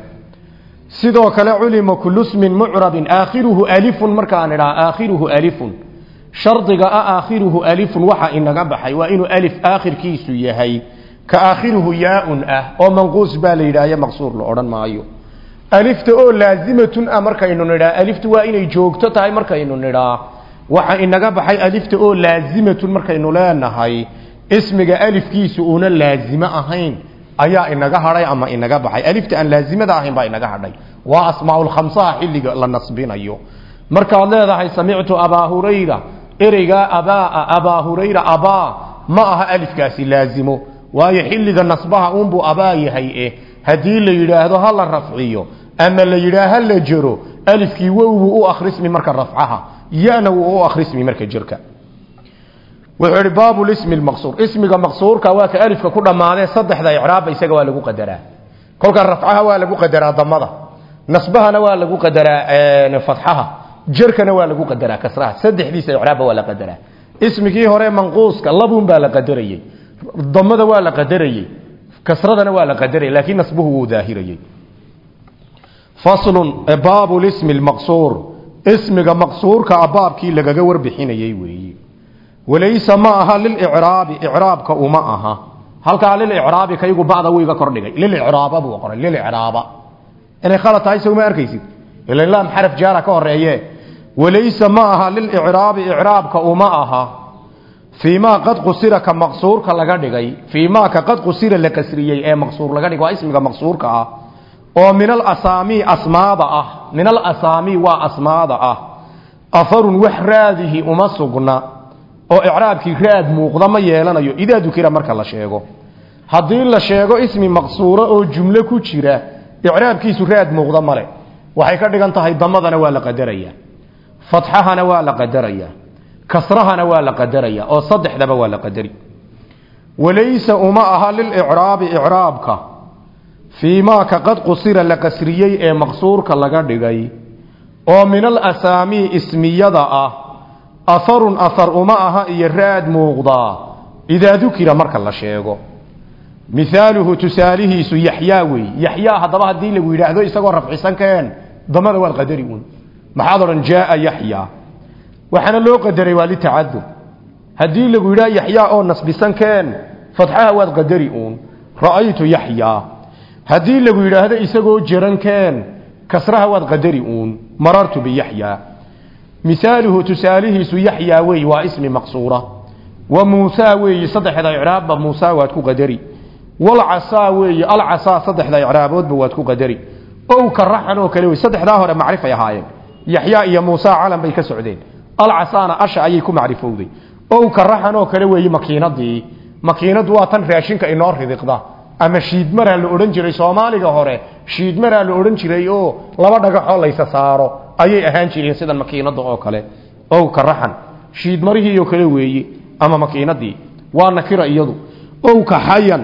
Speaker 1: sidoo kale culima kullu smin mucrabin aakhiruhu alifun markaan idhaha aakhiruhu alifun. Shardiga a aakhiruhu alifun waxa inaga baxay waa inuu alif aakhirkiisu yahay ka aakhiruhu yaa-un ah oo manquus baa la yidhaahye maqsuur la odhan maayo. Alifta oo laazimatun ah markaynu nidhaa aliftu waa inay joogto tahay markaynu nidhaa waxa inaga baxay alifta oo laazimatun markaynu leenahay ismiga alifkiisu uuna laazimo ahayn ayaa inaga hadhay ama inaga baxay. Alifta aan laazimada ahayn baa inaga hadhay. Waa asmaaulkhamsaha xilliga la nasbinayo. Markaad leedahay samictu abaa hurayra. Ereygaa abaa abaa hurayra abaa ma aha alifkaasi laazimo waayo xilliga nasbaha uunbuu abaa yahay eh haddii la yidhaahdo ha la rafciyo. Ama la yidhaah ha la jero alifkii wow wuu u akhrismi marka rafcaha. Yana wuu u akhrismi marka jirka wuxuu ihi baabu lismi lmaqsuur ismiga maqsuurka waa ka alifka ku dhammaadee saddexda icraabba isaga waa lagu qadaraa. Kolka rafcaha waa lagu qadaraa damada nasbahana waa lagu qadaraa fatxaha. Jerkana waa lagu qadaraa kasraha. Saddexdiisa icraabba waa la qadaraa. Ismigii hore manquuska labuun baa la qadarayey. Damada waa la qadarayey. Kasradana waa la qadarayay laakiin nasbuhu wuu daahirayey. Faslun baabu lismi lmaqsuur ismiga maqsuurka a baabkii lagaga warbixinayey weeye walaysa ma aha lilicraabi icraabka uma aha. Halkaa lilicraabi kaygu bacda wuu iga kordhigay. Lilicraaba buu qoray lilicraaba inay khalad tahay sowma arkaysid? Ila laam xaraf jaara ka horeeye walaysa ma aha lilicraabi icraabka uma aha. Fii maa qad qusira ka maqsuurka laga dhigay fii ka qad qusira la kasriyey ee maqsuur laga dhigay waa ismiga maqsuurka ah oo min alasaamii asmaada ah. Min alasaamii waa asmaada ah. Afarun wax raadihi uma sugna oo icraabkii raad muuqda ma yeelanayo idaa dukira marka la sheego. Haddii la sheego ismi maqsuuro oo jumlo ku jira icraabkiisu raad muuqda male waxay ka dhigan tahay damadana waa la qadarayaa fatxahana waa la qadarayaa kasrahana waa la qadaraya oo saddexdaba waa la qadari. Walaysa uma aha lilicraabi icraabka fii maa ka qad qusira la qasriyey ee maqsuurka laga dhigay oo min alasaamii ismiyada ah aharun ahar uma aha iyo raad muuqdaa idaa dukira marka la sheego. Mihaaluhu tusaalihiisu yaxyaa weey yaxyaa haddaba haddii lagu yidhaahdo isagoo rafcisan keen damada waad qadari uun. Maxaad odhan jaaa yaxyaa waxaana loo qadaray waa litacadub. Haddii lagu yidhaha yaxyaa oo nasbisan keen fatxaha waad qadari uun. Ra'aytu yaxyaa haddii lagu yidhaahdo isagoo jaran keen kasraha waad qadari uun. Marartu biyaxyaa mihaaluhu tusaalihiisu yaxyaa weey waa ismi maqsuura. Wa muusaa weeyi saddexda icraabba muusaa waad ku qadari. Walcasaa weeye alcasaa saddexda icraaboodba waad ku qadari. Ow ka raxan oo kale wey saddexdaa hore macrifay ahaayeen. Yaxyaa iyo muusaa calan bay ka socdeen. Alcasaana asha ayay ku macrifowday. Ow ka raxan oo kale weeye makiinadii. Makiinadu waa tan raashinka inoo ridiqda. Ama shiidmaraa la odhan jiray soomaaliga hore shiidmaraa la odhan jiray oo laba dhagaxoo laysa saaro ayay ahaan jireen sida makiinada oo kale. Ow ka raxan. Shiidmarihii oo kale weeye ama makiinadii waa nakira iyadu. Ka xayan.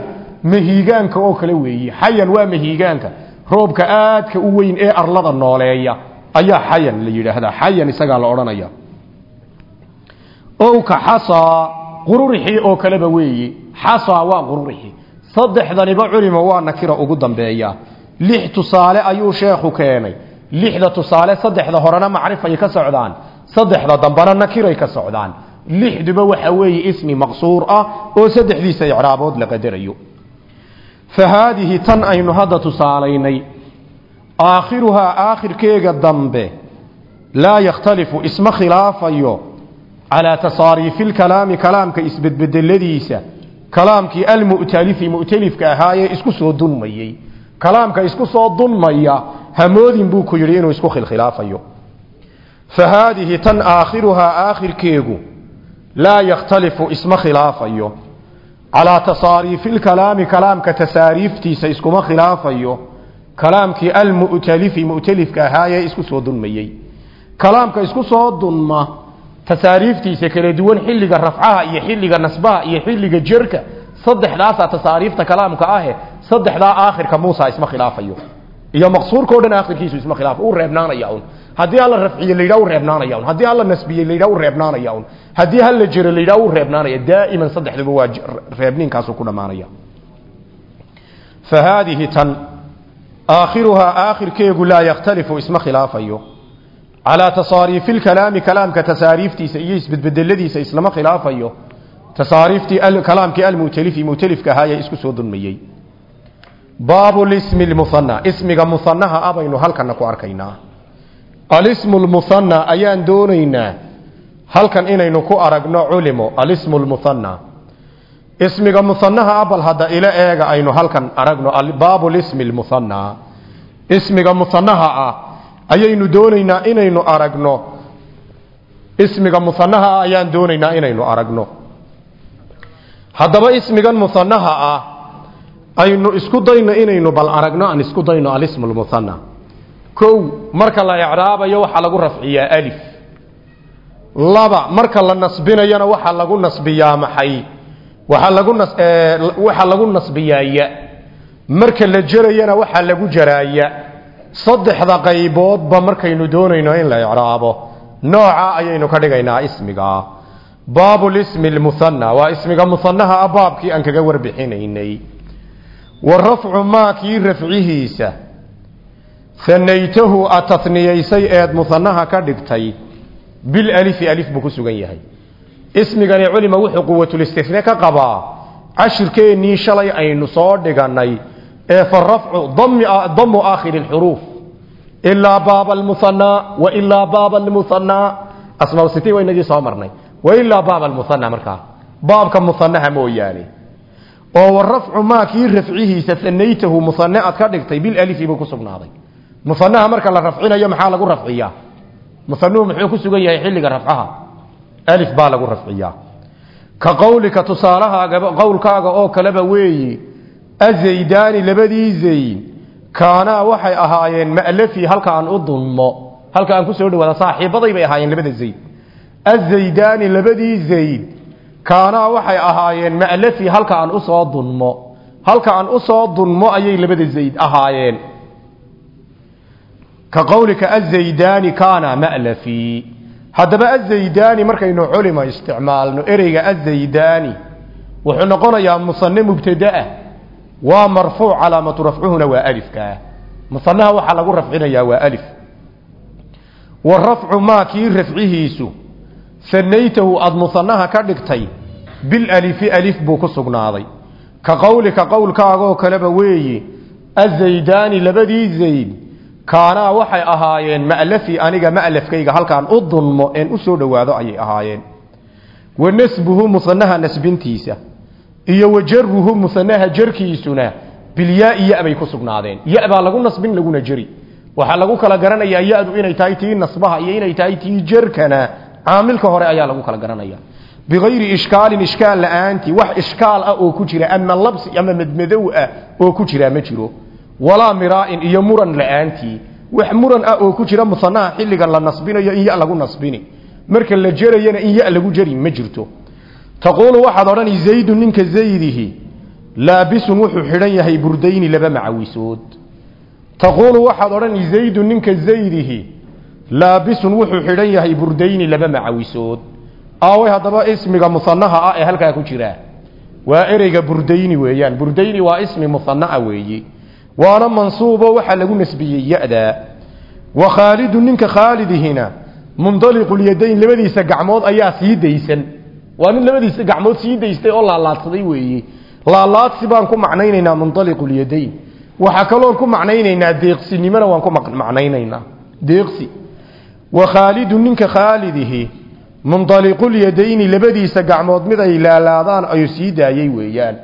Speaker 1: Mahiigaanka oo kale weeye xayan waa mahiigaanka roobka aadka u weyn ee arlada nooleeya. Ayaa xayan la yidhaahdaa. Xayan isagaa la odhanaya. Ow ka xasaa qururixii oo kaleba weeye xasaa waa qururixi. Saddexdaniba culima waa nakira ugu dambeeya. Lix tusaale ayuu sheekhu keenay lixda tusaale saddexda horena macrifay ka socdaan. Saddexda dambena nakiray ka socdaan. Lixduba waxa weeye ismi maqsuur ah oo saddexdiisa icraabood la qadarayo. Fa haadihi tan aynu hadda tusaalaynay. Aakhiruhaa aakhirkeega dambe laa yakhtalifu isma khilaafayo calaa tasaariifi lkalaami kalaamka isbedbedeladiisa kalaamkii almu'talifi mu'talifka ahaayee isku soo dunmayey. Kalaamka isku soo dunmaya hamoodin buu ku yidhi inuu isku khilkhilaafayo. Fa haadihi tan aakhiruhaa aakhirkeegu laa yakhtalifu isma khilaafayo. Calaa tasaariifi lkalaami kalaamka tasaariiftiisa iskuma khilaafayo. Kalaamkii almu'talifi mu'talifka ahaayee isku soo dunmayey. Kalaamka isku soo dunma tasaariiftiisa kala duwan xilliga rafcaha iyo xilliga nasbaha iyo xilliga jerka saddexdaasaa tasaariifta kalaamka ahe saddexdaa aakhirka muusa isma khilaafayo iyo maqsuurkao dhan aakhirkiisu isma khilaaf uu reebnaanaya un alla rafciye la yidhaha u reebnaanaya alla nasbiye la yidhaha u reebnaanaya un haddii jero la yidhaha u daa'iman saddexduba waa reebniinkaasu ku dhammaanaya. Fa tan aakhiruhaa aakhirkeegu laa yakhtalifu isma khilaafayo. Calaa tasaariifi lkalaami kalaamka tasaariiftiisa iyo isbedbedeladiisa islama khilaafayo. Tasaariiftii kalaamkii almu'talifi mu'talifka ahaayee isku soo dunmayey baabu lismi lmuhana ismiga muhanaha ah baynu halkana ku arkaynaa. Alismu lmuhana ayaan doonaynaa halkan inaynu ku aragno culimo. Alismu lmuhana ismiga muhanaha ah bal hadda ila eega aynu halkan aragno baabu lismi lmuhana ismiga muhanaha ah ayaynu doonaynaa inaynu aragno. Ismiga muhanaha ah ayaan doonaynaa inaynu aragno. Haddaba ismigan muhanaha ah aynu isku dayno inaynu bal aragno aan isku dayno alismu lmuhana kow marka la icraabayo waxaa lagu rafciyaa alif. Laba marka la nasbinayana waxaa lagu nasbiyaa maxay? Waxaa lagu nas waxaa lagu nasbiyaa ya marka la jerayana waxaa lagu jaraaya. Saddexda qayboodba markaynu doonayno in la icraabo. Nooca ayaynu ka dhigaynaa ismiga. Baabu lismi lmuhana waa ismiga muhanaha ah baabkii aan kaga warbixinaynay wa rafcu maa kii rafcihiisa. Hanaytahu aad taniyaysay eed muhanaha ka dhigtay. Bilalifi alif buu ku sugan yahay. Ismigani culima wuxuu quwatulistine ka qabaa. Cashirkeennii shalay aynu soo dhigannay. Ee fa rafcu damu aakhiri lxuruuf ilaa baaba almuhanaa wa ilaa baaba almuhanaa asmaa siti waynagii soo marnay. Wa ilaa baaba almuhanaa markaa. Baabka muhanaha mooyaane oo wa rafcu maa kii rafcihiisa hanaytahu muhane aad ka dhigtay bilalifi buu ku sugnaaday. Muhanaha marka la rafcinayo maxaa lagu rafciyaa? Muhanuhu muxuu ku sugan yahay xilliga rafcaha. Alif baa lagu rafciyaa. Ka qowlika tusaalahaaga qowlkaaga oo kaleba weeyi azaydaani labadii zayd kaanaa waxay ahaayeen ma'lafi halka aan u dunmo halka aan ku soo dhawaada saaxiibaday bay ahaayeen labada zayd. Azaydaani labadii zayd kaanaa waxay ahaayeen ma'lafi halka aan u soo dunmo. Halka aan u soo dunmo ayay labada zayd ahaayeen. Ka qowlika azaydaani kaana ma'lafi. Haddaba azaydaani markaynu culima isticmaalno ereyga azaydaani wuxuu noqonayaa musane mubtadaah waa marfuuc calaamatu rafcuhuna waa alifkaa musanaha waxaa lagu rafcinayaa waa alif. Wa maa kii rafcihiisu sanaytahu aada musanaha ka dhigtay bilalifi alif buu ku sugnaaday. Ka qowlika qowlkaagoo kaleba weeye azaydaani labadii zayd kaanaa waxay ahaayeen ma'lafi aniga ma'lafkayga halkaan u dunmo een u soo dhowaado ayay ahaayeen. Wa nasbuhu musanaha nasbintiisa iyo wa jaruhu musanaha jarkiisuna bilyaai ya bay ku sugnaadeen. Ya baa lagu nasbin laguna jeri waxaa lagu kala garanayaa ya-du inay tahay tii nasbaha iyo inay tahay tii jarkana caamilka hore ayaa lagu kala garanaya. Bigayri ishkaalin ishkaal la'aantii wax ishkaal ah oo ku jira ama labsi ama madmadow ah oo ku jira ma jiro. Walaa miraa'in iyo muran la'aantii wax muran ah oo ku jira musanaha xilligan la nasbinayo in ya lagu nasbini. Marka la jerayana in ya lagu jeri ma jirto. Taquulu waxaad odhani zaydun ninka zaydihi laabisun wuxuu xidhan yahay burdayni laba macawisood. Taquulu waxaad odhani zaydun ninka zaydihi laabisun wuxuu xidhan yahay burdayni laba macawisood. Aaway haddaba ismiga musanaha ah ee halkaa ku jira. Waa ereyga burdayni weeyaan. Burdayni waa ismi musanaa weeye waana mansuubo waxaa lagu nasbiyey ya-da. Wa khaalidu ninka khaalidihina mundaliqulyadayn labadiisa gacmood ayaa sii daysan. Waa nin labadiisa gacmood sii daystay oo laalaadsaday weeye laalaadsi baan ku macnaynaynaa mundaliqulyadayn waxaa kaloon ku macnaynaynaa deeqsinimona waan ku macnaynaynaa. Deeqsi wa khaalidu ninka khaalidihi mundaliqulyadayni labadiisa gacmood mid ay laalaadaan ayuu sii daayey weeyaan.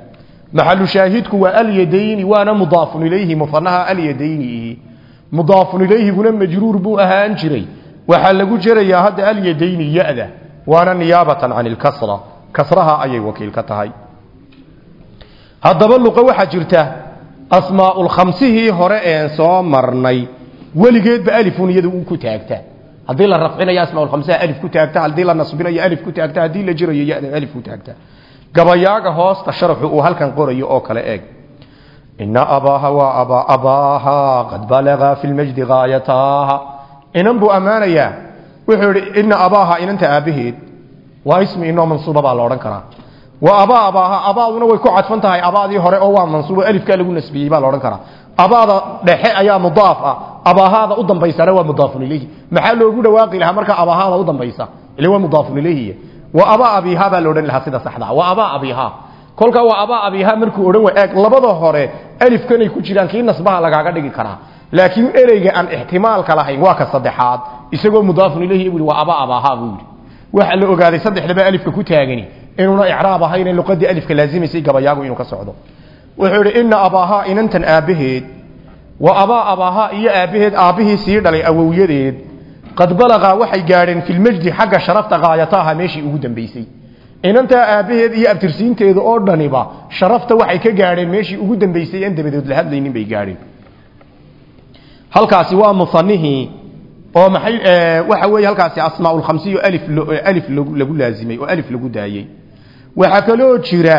Speaker 1: Maxalu shaahidku waa alyadayni waana mudaafun ilayhi musanaha alyadayni mudaafun ilayhiguna majruur buu ahaan jiray. Waxaa lagu jerayaa hadda alyadayni ya-da waana niyaabatan can ilkasra kasraha ayay wakiil ka tahay. Haddaba luqa waxaa jirta asmaaulkhamsihii hore een soo marnay. Weligeedba alifun iyada u ku taagta haddii la rafcinayo asmaaulkhamsaha alif ku taagta. Haddii la nasbinayo alif ku taagta. Haddii la jirayo ya-da alif ku taagta. Gabayaaga hoosta sharxu uu halkan qorayo oo kale eeg. Ina abaaha waa abaa abaaha qad balaga fi lmajdi gaayataaha inan buu ammaanayaa. Wuxuu yihi ina abaaha inanta aabaheed. Waa ismi inoo mansuuba baa la odhan karaa. Wa abaa abaaha way ku cadfan abaadii hore oo waa mansuubo alifkaa lagu nasbiyey baa la odhan karaa abaada dhexe ayaa mudaaf ah. Abaahaada u dambaysana waa mudaafun ilayhi. Maxaa loogu dhawaaqi lahaa marka abaahaada u dambaysa? Ile waa mudaafun ilayhi. Wa abaa abiha baa la odhan lahaa sida saxda wa abaa abiha kolkaa waa abaa abiha markuu odhan way eeg labada hore alifkanay ku jiraan kii nasbaha lagaaga dhigi karaa. Laakiin ereyga aan ixtimaalka lahayn waa ka saddexaad. Isagoo mudaafun ilayhi buu waa abaa abaha buu waxa la ogaaday saddexdaba alifka ku taagani. Inuuna icraab ahayn luqadii alifka laazimaysay gabayaagu inuu ka socdo wuxuu yidhi ina abaaha inantan aabaheed wa abaa abaaha iyo aabaheed aabbihii sii dhalay awowyadeed qad balaqa waxay gaadheen filmajdi xagga sharafta kaayataaha meeshii ugu dambaysay. Inantaa aabbaheed iyo abtirsiinteeda oo dhaniba sharafta waxay ka gaadheen meeshii ugu dambaysay aan dabadood la hadlaynin bay gaadheen. Halkaasi waa musanihii oo maxay waxa weeye halkaasi asmaa'ul khamsiyo alif alif lagu laazimay oo alif lagu daayay. Waxa kaloo jira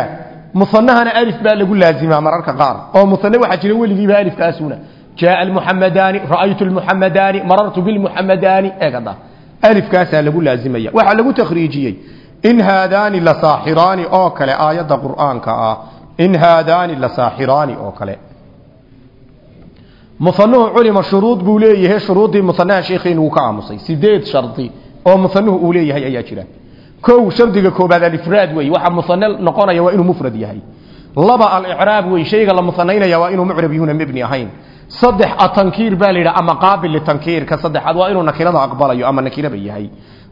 Speaker 1: musanahana alif baa lagu laazimaa mararka qaar. oo musane waxa jira weligiiba alifkaasuna. Jaa almuxamadani ra'aytu almuxamadani marartu bilmuxamadani eegada alifkaasaa lagu laazimaya. Waxaa lagu takhriijiyey in haadaani la saaxiraani oo kale aayadda qur'aanka ah. In haadaani la saaxiraani oo kale. Musanuhu culima shuruud buu leeyahay shuruuddii musanaha sheekheenu wuu ka aamusay. Sideed shardi oo musanuhu uu leeyahay ayaa kow shardiga koobaad alifraad wey waxa musane noqonaya waa inuu mufrad yahay. Laba alicraab wey shayga la musanaynaya waa inuu mucrab yuuna mebni ahayn. Saddex atankiir baa la yidhaha ama qaabil litankiirka saddexaad waa inuu nakirada aqbalayo ama nakiraba yahay.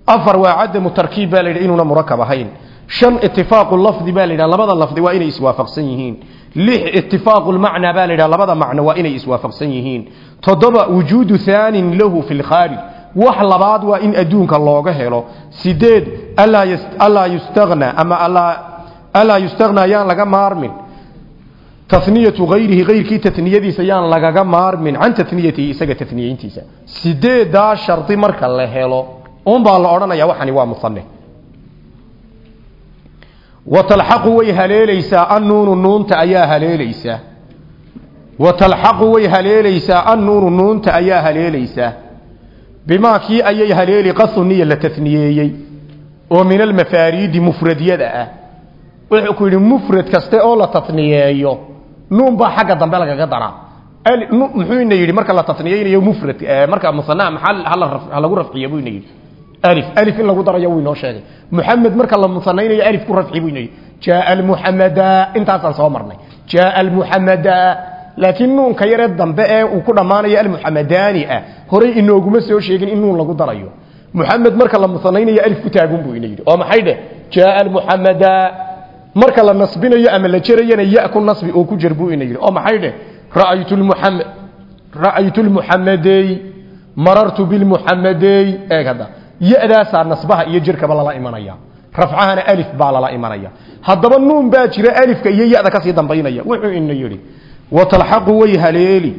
Speaker 1: Afar waa cadamu tarkiib baa la yidhaha inuuna murakab ahayn. Shan itifaaqu lafdi baa la yidhaha labada lafdi waa inay iswaafaqsan yihiin. Lix itifaaqu lmacnaa baa la yidhaha labada macno waa inay iswaafaqsan yihiin. Toddoba wujuudu haanin lahu fi lkhaarij wax labaad waa in adduunka looga helo. Sideed alaa yustagna ama alaa yustagna yaan laga maarmin. Taniyatu hayrihi hayrkii taniyadiisa yaan lagaga maarmin. Can taniyatihi isaga taniyeyntiisa sideedaa shardi marka la helo. Unbaa la odhanaya waxani waa musane watalxaqu way haleelaysaa annuunu nuunta ayaa haleelaysaa. Watalxaqu way haleelaysaa annuunu nuunta ayaa haleelaysaa bimaa kii ayay haleeli qasuniya la taniyeeyey oo min almafaariidi mufradyada ah wuxuu yidhi mufrad kaste oo la taniyeeyo nuun baa xagga dambe lagaga daraa muxuu ina yidhi marka la tasniyeynayo mufrad marka musanaha maxaa lagu rafciya buu ina yidhi alif alif in lagu darayo wuu inoo sheegay muxamed marka la musanaynayo alif ku rafci buu ina yidhi jaa almuxamada intaasaan soo marnay jaa almuxamada laakiin nuunka yaree dambe ee uu ku dhammaanayo almuxamadaani ah horay inooguma soo sheegin in nuun lagu darayo. Muxamed marka la musanaynayo alif ku taagun buu ina oo maxay dheh jaa almuxamada marka la nasbinayo ama la jerayana ya ku nasbi oo ku jer buu oo maxay dheh ra'aytu lmuxamed ra'aytu lmuxamadey marartu bilmuxamadey eeg hadda. Ya-daasaa nasbaha iyo jirkaba lala imanaya. Rafcahana alif baa lala imanaya. Haddaba nuun baa jira alifka iyo ya-da ka sii dambaynaya. Wuxuu ina watalxaqu way haleeli.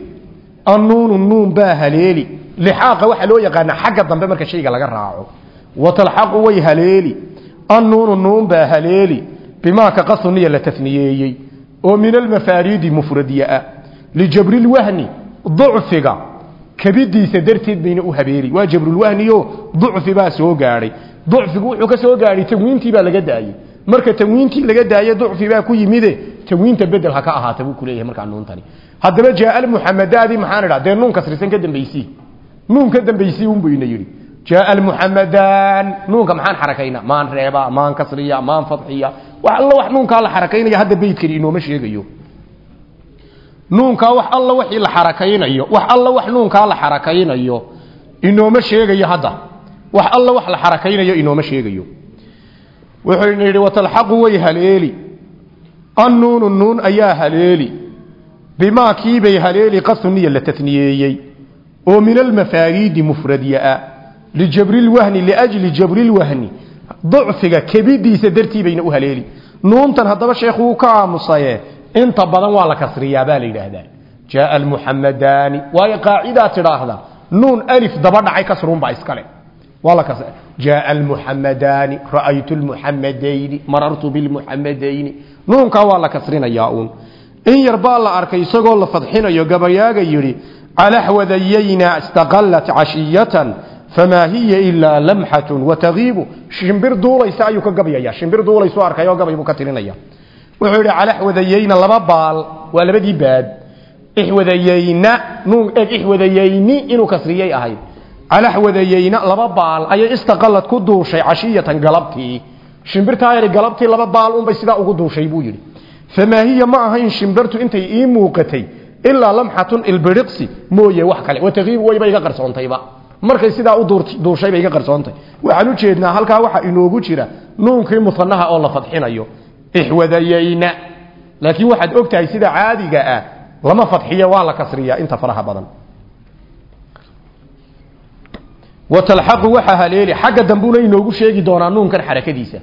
Speaker 1: Annuunu nuun baa haleeli. Lixaaqa waxaa loo yaqaanaa xagga dambe marka shayga laga raaco. Watalxaqu way haleeli. Annuunu nuun baa haleeli. Bimaa ka qasuniya la tafniyeeyey. Oo min almafaariidi mufradiyaa. Lijabrilwahni ducfiga kabidiisa darteed bayna u habeeli. Waa jabrulwahniyo ducfi baa soo gaadhay ducfigu wuxuu ka marka tanwiintii laga daaye ducfi baa ku yimide tanwiinta bedel ha ka ahaata buu kuleeyahay markaa nuuntani. Haddaba jaa almuxamadaadi maxaan idhaa dee nuun kasrisan ka dambaysii. Nuun ka dambaysii unbuu ina yidhi. Jaa almuxamadaan nuunka maxaan xarakaynaa maan reeba maan kasriya maan fadxiya. Wax alla wax nuunkaa la xarakaynaya hadda beydkani inooma sheegayo. Nuunkaa wax alla wixii la xarakaynayo wax alla wax nuunkaa la xarakaynayo inooma sheegayo hadda. Wax alla wax la xarakaynayo inooma sheegayo wuxuyna yidhi watalxaqu way haleeli. Annuunu nuun ayaa haleeli. Bimaa kiibay haleeli qasuniya la taniyeeyey oo min almafaariidi mufradyaa lijabrilwahni liajli jabrilwahni ducfiga kebidiisa dartii bayna u haleeli. Nuuntan haddaba sheekhu wuu ka aamusaye inta badan waa la kasriyaa baa la yidhaahdaa. Jaa almuxamadaani waayo qaacidaa tidhaahda nuun alif daba jaa almuxamadaani ra'aytu lmuxamadayni marartu bilmuxamadayni nuunkaa waa la kasrinayaa uun in yar baa la arkay isagoo la fadxinayo gabayaaga yidhi calaxwadayayna istaqallat cashiyatan famaa hiya ilaa lamxatun watagiibu shimbir duulaysa ayuu ka gabyaya shimbir duulaysu arkayoo gabay buu ka tirinaya wuxuu yidhi calaxwadayayna laba baal waa labadii baad ixwadayayna nuun eeg ixwadayayni inuu kasriyey calaxwadayayna laba baal ayay istaqallad ku duushay cashiyatan galabtii. Shimbirtaa yari galabtii laba baal unbay sidaa ugu duushay buu yidhi. Famaa hiya ma ahayn shimbirtu intay ii muuqatay ilaa lamxatun ilbiriqsi mooye wax kale. Wataqiibu wayba iga qarsoontayba. Markay sidaa u duushay bay iga qarsoontay. Waxaan u jeednaa halkaa waxaa inoogu jira nuunkii musanaha oo la fadxinayo. Ixwadayayna laakiin waxaad og sida caadiga ah lama fadxiyo waa la kasriyaa inta faraha badan watalxaqu waxa haleeli. Xagga dambuna inoogu sheegi doonaa nuunkan xarakadiisa.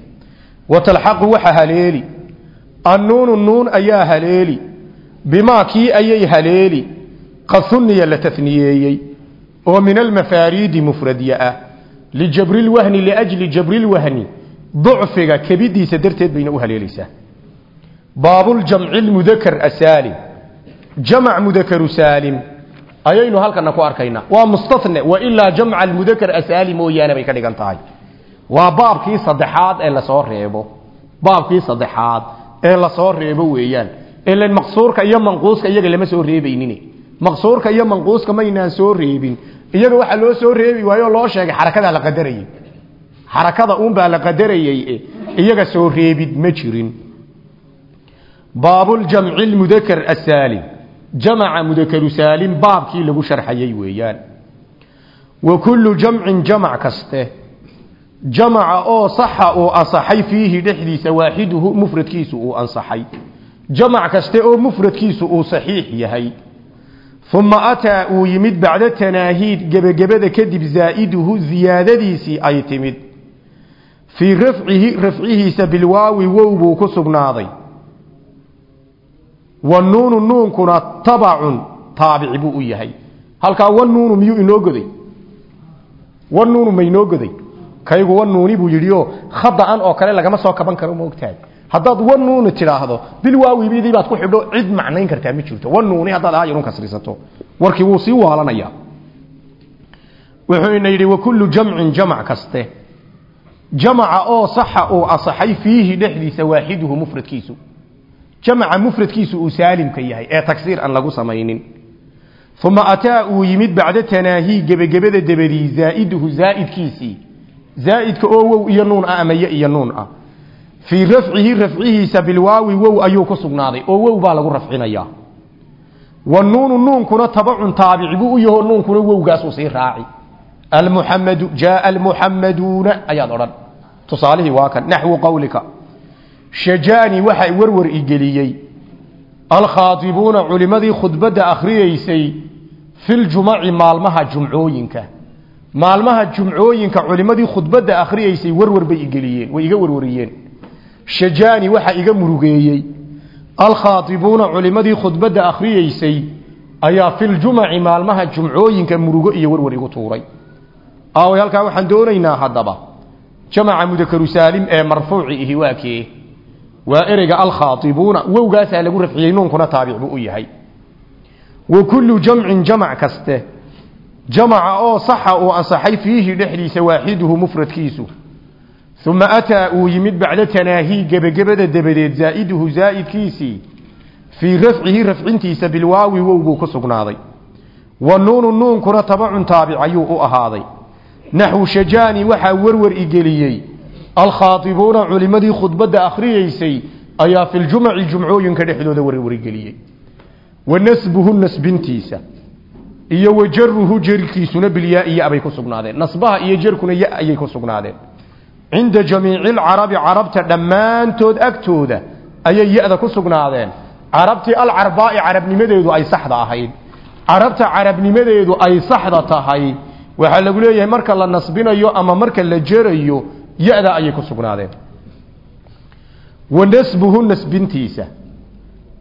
Speaker 1: Watalxaqu waxa haleeli. Annuunu nuun ayaa haleeli. Bimaa kii ayay haleeli. Qad huniya la taniyeeyey oo min almafaariidi mufradya ah lijabrilwahni liajli jabrilwahni ducfiga kebidiisa darteed bayna u haleelaysaa. Baabuljamci lmudakar asaalim. Jamac mudakaru saalim ayaynu halkana ku arkaynaa waa mustane wailaa jamca almudakar asaalim mooyaane bay ka dhigan tahay. Waa baabkii saddexaad ee la soo reebo. Baabkii saddexaad ee la soo reebo weeyaan. Ilan maqsuurka iyo manquuska iyaga lama soo reebaynin maqsuurka iyo manquuska maynaan soo reebin. Iyaga waxaa loo soo reebi waayo loo sheegay xarakadaa la qadarayey xarakada uunbaa la qadarayey iyaga soo reebid ma jirin. Baabuljamci lmudakar asaalim jamaca mudakaru saalim baabkii lagu sharxayey weeyaan wa kullu jamcin jamac kaste jamaca oo saxa uu ansaxay fiihi dhexdiisa waaxiduhu mufradkiisu uu ansaxay jamac kaste oo mufradkiisu uu saxiix yahay uma ataa uu yimid bacda tanaahiid gebagabada kadib zaa'iduhu ziyaadadiisii ay timid fii rafcihi rafcihiisa bilwaawi wow buu ku sugnaaday wanuunu nuunkuna tabacun. Taabici buu u yahay. Halkaa wanuunu miyuu inoo goday? Wanuunu ma inoo goday? Kaygu wanuuni buu yidhio khada'an oo kale lagama soo kaban karo ma ogtahay. Haddaad wanuuni tidhaahdo bilwaawibidii baad ku xidho cid macnayn kartaa ma jirto. Wanuuni haddaad aayarun kasrisato. Warkii wuu sii waalanaya wuxuu ina yidhi wakullu jamcin jamac kaste. Jamaca oo saxa uu asaxay fiihi dhexdiisa waaxiduhu mufradkiisu jamaca mufradkiisu uu saalimka yahay ee tagsiir aan lagu samaynin. Uma ataa uu yimid bacda tanaahi gebagabada dabadii zaa'iduhu zaa'idkiisii zaa'idka oo wow iyo nuun ah ama ya iyo nuun ah. Fii rafcihi rafcihiisa bilwaawi wow ayuu ku sugnaaday oo wow baa lagu rafcinayaa wanuunu nuunkuna tabacun taabici buu u yaho nuunkuna wowgaasuu sii raaci. Almuxamadu jaaa almuxamaduuna ayaad odhan. Tusaalihii waa kan naxwu qowlika shajaani waxa warwar igeliyey alkhaadibuuna culimadii khudbadda akhriyeysay filjumaci maalmaha jumcooyinka. Maalmaha jumcooyinka culimadii khudbadda akhriyeysay warwar bay igeliyeen way iga warwariyeen. Shajaani waxa iga murugeeyey. Alkhaadibuuna culimadii khudbadda akhriyeysay ayaa filjumaci maalmaha jumcooyinka murugo iyo warwar igu tuuray. Aaway halkaa waxaan doonaynaa haddaba. Jamaca mudakaru saalim ee marfuuci ihi waa ereyga alkhaaibuuna wowgaasaa lagu rafciyey nuunkuna taabic buu u yahay. Wa kullu jamcin jamac kaste. Jamaca oo saxa uu ansaxay fiihi dhexdiisa waaxiduhu mufradkiisu. Uma ataa uu yimid bacda tanaahi gebagabada dabadeed zaa'iduhu zaa'idkiisii fii rafcihi rafcintiisa bilwaawi wowguu ku sugnaaday. Wa nuunu nuunkuna tabacun taabic ayuu u ahaaday. Naxwu shajaani waxaa warwar igeliyey alkhaaibuuna culimadii khudbadda akhriyeysay ayaa fi ljumaci jumcooyinka dhexdooda warwarigeliyey wa nasbuhu nasbintiisa iyo wa jaruhu jarkiisuna bilyaaiya abay ku sugnaadeen. Nasbaha iyo jarkuna ya ayay ku sugnaadeen. Cinda jamiici lcarabi carabta dhammaantood agtooda ayay ya-da ku sugnaadeen. Carabtii alcarbaai carabnimadeedu ay saxda ahayd. Carabta carabnimadeedu ay saxda tahay. Waxaa lagu leeyahay marka la nasbinayo ama marka la jerayo ya-da ayay ku sugnaadeen. Wa nasbuhu nasbintiisa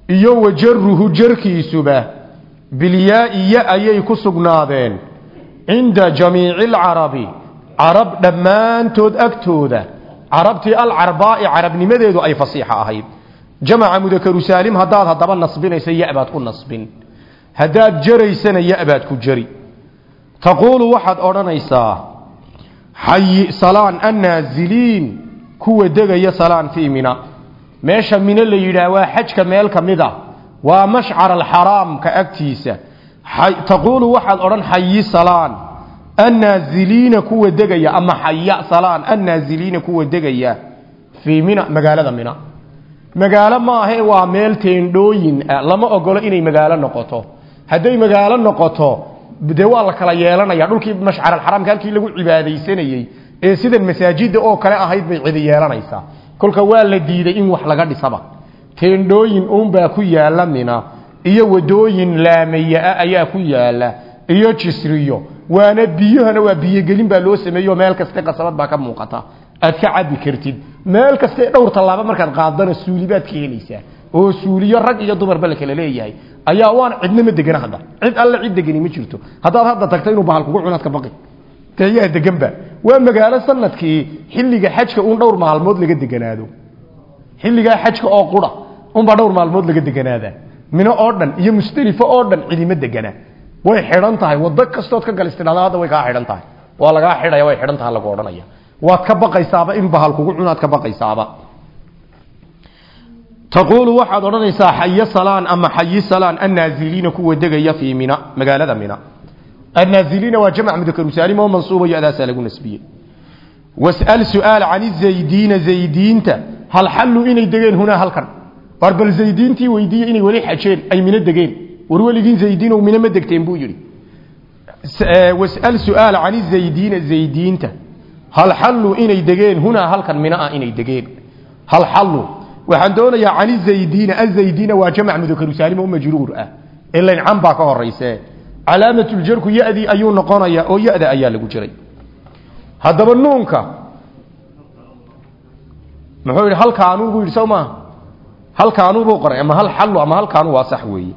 Speaker 1: iyo wa jaruhu jarkiisuba bilyaai ya ayay ku sugnaadeen cinda jamiici alcarabi carab dhammaantood agtooda carabtii alcarbaai carabnimadeedu ay fasiixa ahayd. Jamaca mudakaru saalim haddaad haddaba nasbinaysa ya baad ku nasbin. Haddaad jaraysana ya baad ku jari. Taquulu waxaad odhanaysaa xayi salaan annaaziliin kuwa degaya salaan fii mina. Meesha mino la yidhaah waa xajka meel ka mid a waa mashcar alxaraamka agtiisa. Taquulu waxaad odhan xayi salaan. Annaaziliina kuwa degaya ama xaya salaan. Annaaziliina kuwa degaya fii mina magaalada mina. Magaalo maahe waa meel teendhooyin ah lama ogolo inay magaalo noqoto. Hadday magaalo noqoto dee waa la kala yeelanaya. Dhulkii mashcar alxaraamka halkii lagu cibaadaysanayey ee sidan masaajida oo kale ahayd bay cidi yeelanaysaa. Kolka waa la diiday in wax laga dhisaba. Teendhooyin uunbaa ku yaalla mina iyo wadooyin laamaya ayaa ku yaalla iyo jisriyo. Waana biyahana waa biyogelin baa loo sameeyo meel kaste qasabad baa ka muuqata. Aad ka cabi kartid. Meel kaste dhowr tallaabo markaad qaadana suuli baad ka helaysaa oo suuliyo rag iyo dumarba la kala leeyahay ayaa waan cidna ma degana hadda. Cid alle cid degani ma jirto. Haddaad hadda tagta inuu bahal kugu cunaad ka baqi yaa deganba waa magaalo sannadkii xilliga xajka un dhowr maalmood laga deganaado. Xilligaa xajka oo qura unbaa dhowr maalmood laga deganaadaa mino oo dhan iyo musdelifo oo dhan cidima degana. Way xidhan tahay. Wado kastood ka galistidhada way kaa xidhan tahay. Waa lagaa xidhaya way xidhan taha lagu odhanaya. Waad ka baqaysaaba in bahal kugu cunaad ka baqaysaaba taquulu waxaad odhanaysaa xayo salaan ama xayi salaan annaaziliina kuwa degaya fii mina magaalada mina. Annaaziliina waa jamc mudakaru saalim oo mansuuba yo-daasaa lagu nasbiyey. Was'al su'aal can izaydiina zaydiinta hal xallu inay degeen hunaa halkan? War bal zaydiintii weydiiye inay weli xajeen ay mino degeen. War weligiin zaydiinow mino ma degteen buu yidhi. Was'al su'aal can izaydiina zaydiinta hal xallu inay degeen waxaan doonayaa can izaydiina azaydiina waa jamc mudakaru saalim oo majruur ah. Ilayn can baa ka horayse calaamatljarku yadii ayuu noqonayaa oo yada ayaa lagu jiray. Haddaba nuunka. Muxuu yidhi halkaanuu buu yidhi sow maaha halkaanuu buu qoray ama hal xallu ama halkaanuu waa sax weeye.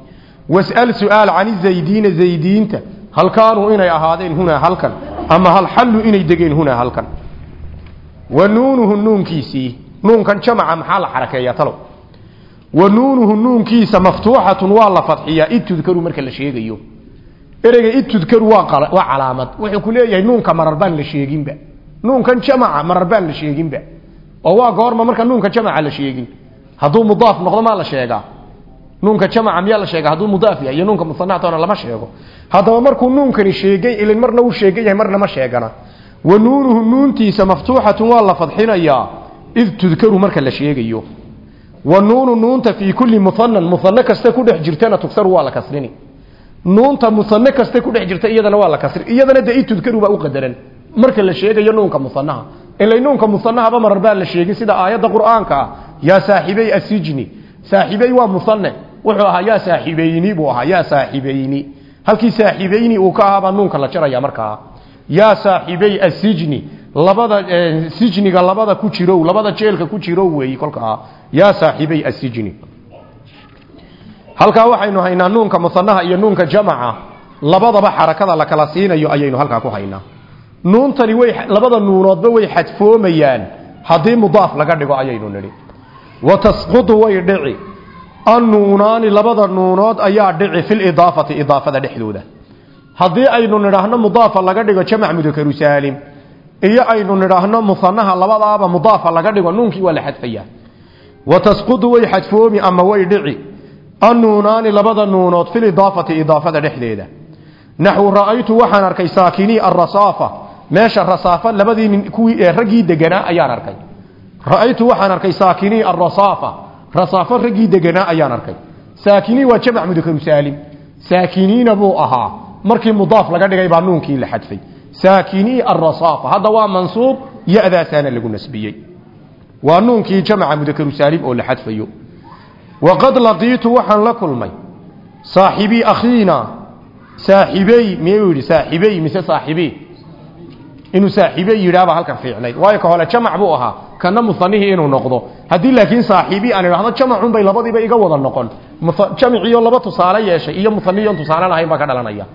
Speaker 1: Was'al su'aal can izaydiina zaydiinta. Halkaanuu inay ahaadeen hunaa halkan. Ama hal xallu inay degeen hunaa halkan. Wa nuunuhu nuunkiisii nuunkan jamaca maxaa la xarakeeyaa talow? Wa nuunuhu nuunkiisa maftuuxatun waa la fadxiyaa idtudkaru marka la sheegayo. Ereyga idtudkaru waa calaamad. Wuxuu ku leeyahay nuunka marar baan la sheeginba. Nuunkan jamaca marar baan la sheeginba. Oo waa goorma marka nuunka jamaca la sheegin. Hadduu mudaaf noqdo maa la sheegaa? Nuunka jamaca miyaa la sheega hadduu mudaaf yahay iyo nuunka musanahatona lama sheego. Haddaba markuu nuunkani sheegay ilin marna uu sheegan yahay marna ma sheegana. Wa nuunuhu nuuntiisa maftuuxatun waa la fadxinayaa id tudkaru marka la sheegayo wa nuunu nuunta fii kulli muhanan muhane kasta ku dhex jirtana tugsaru waa la kasrini nuunta muhane kasta ku dhex jirta iyadana waa la kasri iyadana dee id tudkaru baa u qadaran marka la sheegayo nuunka musanaha ilay nuunka musanahaba marar baa la sheegin sida aayadda qur'aanka ah yaa saaxibey asijni saaxibey waa musane wuxuu ahaa yaa saaxibayni buu ahaa yaa saaxibayni halkii saaxibayni uu ka ahaabaa nuunka la jaraya markaa yaa saaxibey asijni labada sijniga labada ku jirow labada jeelka ku jirow weeyi kolkaa. Yaa saaxibey asijni halkaa waxaynu haynaa nuunka musanaha iyo nuunka jamaca. Labadaba xarakada la kala siinayo ayaynu halkaa ku haynaa. Nuuntani way labada nuunoodba way xadfoomayaan. Haddii mudaaf laga dhigo ayaynu nidhi. Wa tasqudu way dhici. Annuunaani labada nuunood ayaa dhici filidaafati idaafada dhexdooda haddii aynu nidhaahno mudaafa laga dhigo jamac mudakaru saalim iyo aynu nidhaahno musanaha labadaaba mudaafa laga dhigo nuunkii waa la xadfayaa. Wa tasqudu way xadfoomi ama way dhici. Annuunaani labada nuunood filidaafati idaafada dhexdeeda. Naxwu ra'aytu waxaan arkay saakinii arasaafa meesha rasaafa labadii kuwii ee raggii deganaa ayaan arkay. Ra'aytu waxaan arkay saakinii arasaafa rasaafo raggii deganaa ayaan arkay. Saakinii waa jamac mudakaru saalim saakiniina buu ahaa markii mudaaf laga dhigay baa nuunkii la xadfay. Saakinii arasaafa hadda waa mansuub ya-daasaana lagu nasbiyey. Waa nuunkii jamaca mudakaru saalim oo la xadfayo. Waqad laqiitu waxaan la kulmay saaxibii akhiina saaxibey miyuu yidhi saaxibey mise saaxibii inuu saaxiibey yidhaabaa halkan fiicnayd. Waayo ka hole jamac buu ahaa. Kana musanihii inuu noqdo. Haddii laakiin saaxiibi aan idhahdo jamacun bay labadiiba iga wada noqon. Jamiciyo laba tusaale yeeshay iyo musanihion tusaale lahayn baa ka dhalanaya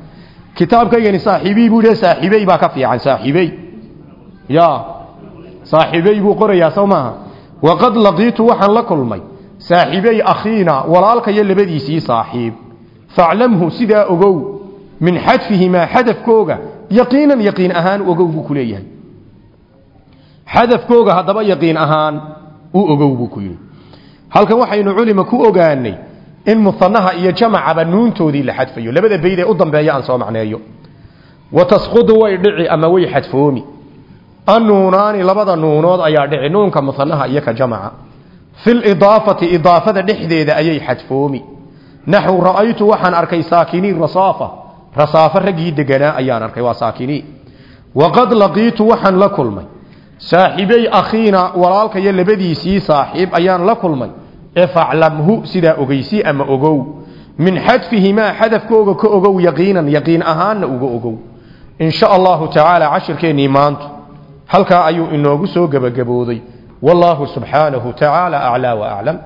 Speaker 1: kitaabkaygani saaxiibii buu saaxiibey baa ka fiican saaxiibey. Ya saaxiibey buu qorayaa sow maaha. Waqad laqiitu waxaan la kulmay saaxiibey akhiina walaalkayo labadiisii saaxiib. Faclamhu sidaa ogow min xadfihimaa xadafkooga yaqiinan yaqiin ahaan ogow buu ku leeyahay. Xadafkooga haddaba yaqiin ahaan u ogow buu ku yidhi. Waxaynu culima ku ogaanay in musanaha iyo jamacaba nuuntoodii la xadfayo. Labada bayd ee u dambeeya aan soo macneeyo. Wa tasqudu way dhici ama way xadfoomi. Annuunaani labada nuunood ayaa dhici nuunka musanaha iyo ka jamaca. Filidaafati idaafada dhexdeeda ayay xadfoomi. Naxw ra'aytu waxaan arkay saakinii rasaafa. Rasaafo raggii deganaa ayaan arkay waa saakinii waqad laqiitu waxaan la kulmay. Saaxibey akhiina walaalkayo labadiisii saaxiib ayaan la kulmay ee faclamhu sidaa ogeysi ama ogow. Min xadfihimaa xadafkooga ka ogow yaqiinan yaqiin ahaanna uga ogow. In sha allahu tacaala cashirkeennii maantu. Halkaa ayuu inoogu soo gebagabooday. Wallaahu subxaanahu tacaala aclaa wa aclam.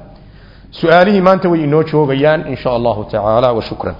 Speaker 1: Su'aalihii maanta way inoo joogayaan in sha allahu tacaala wa shukran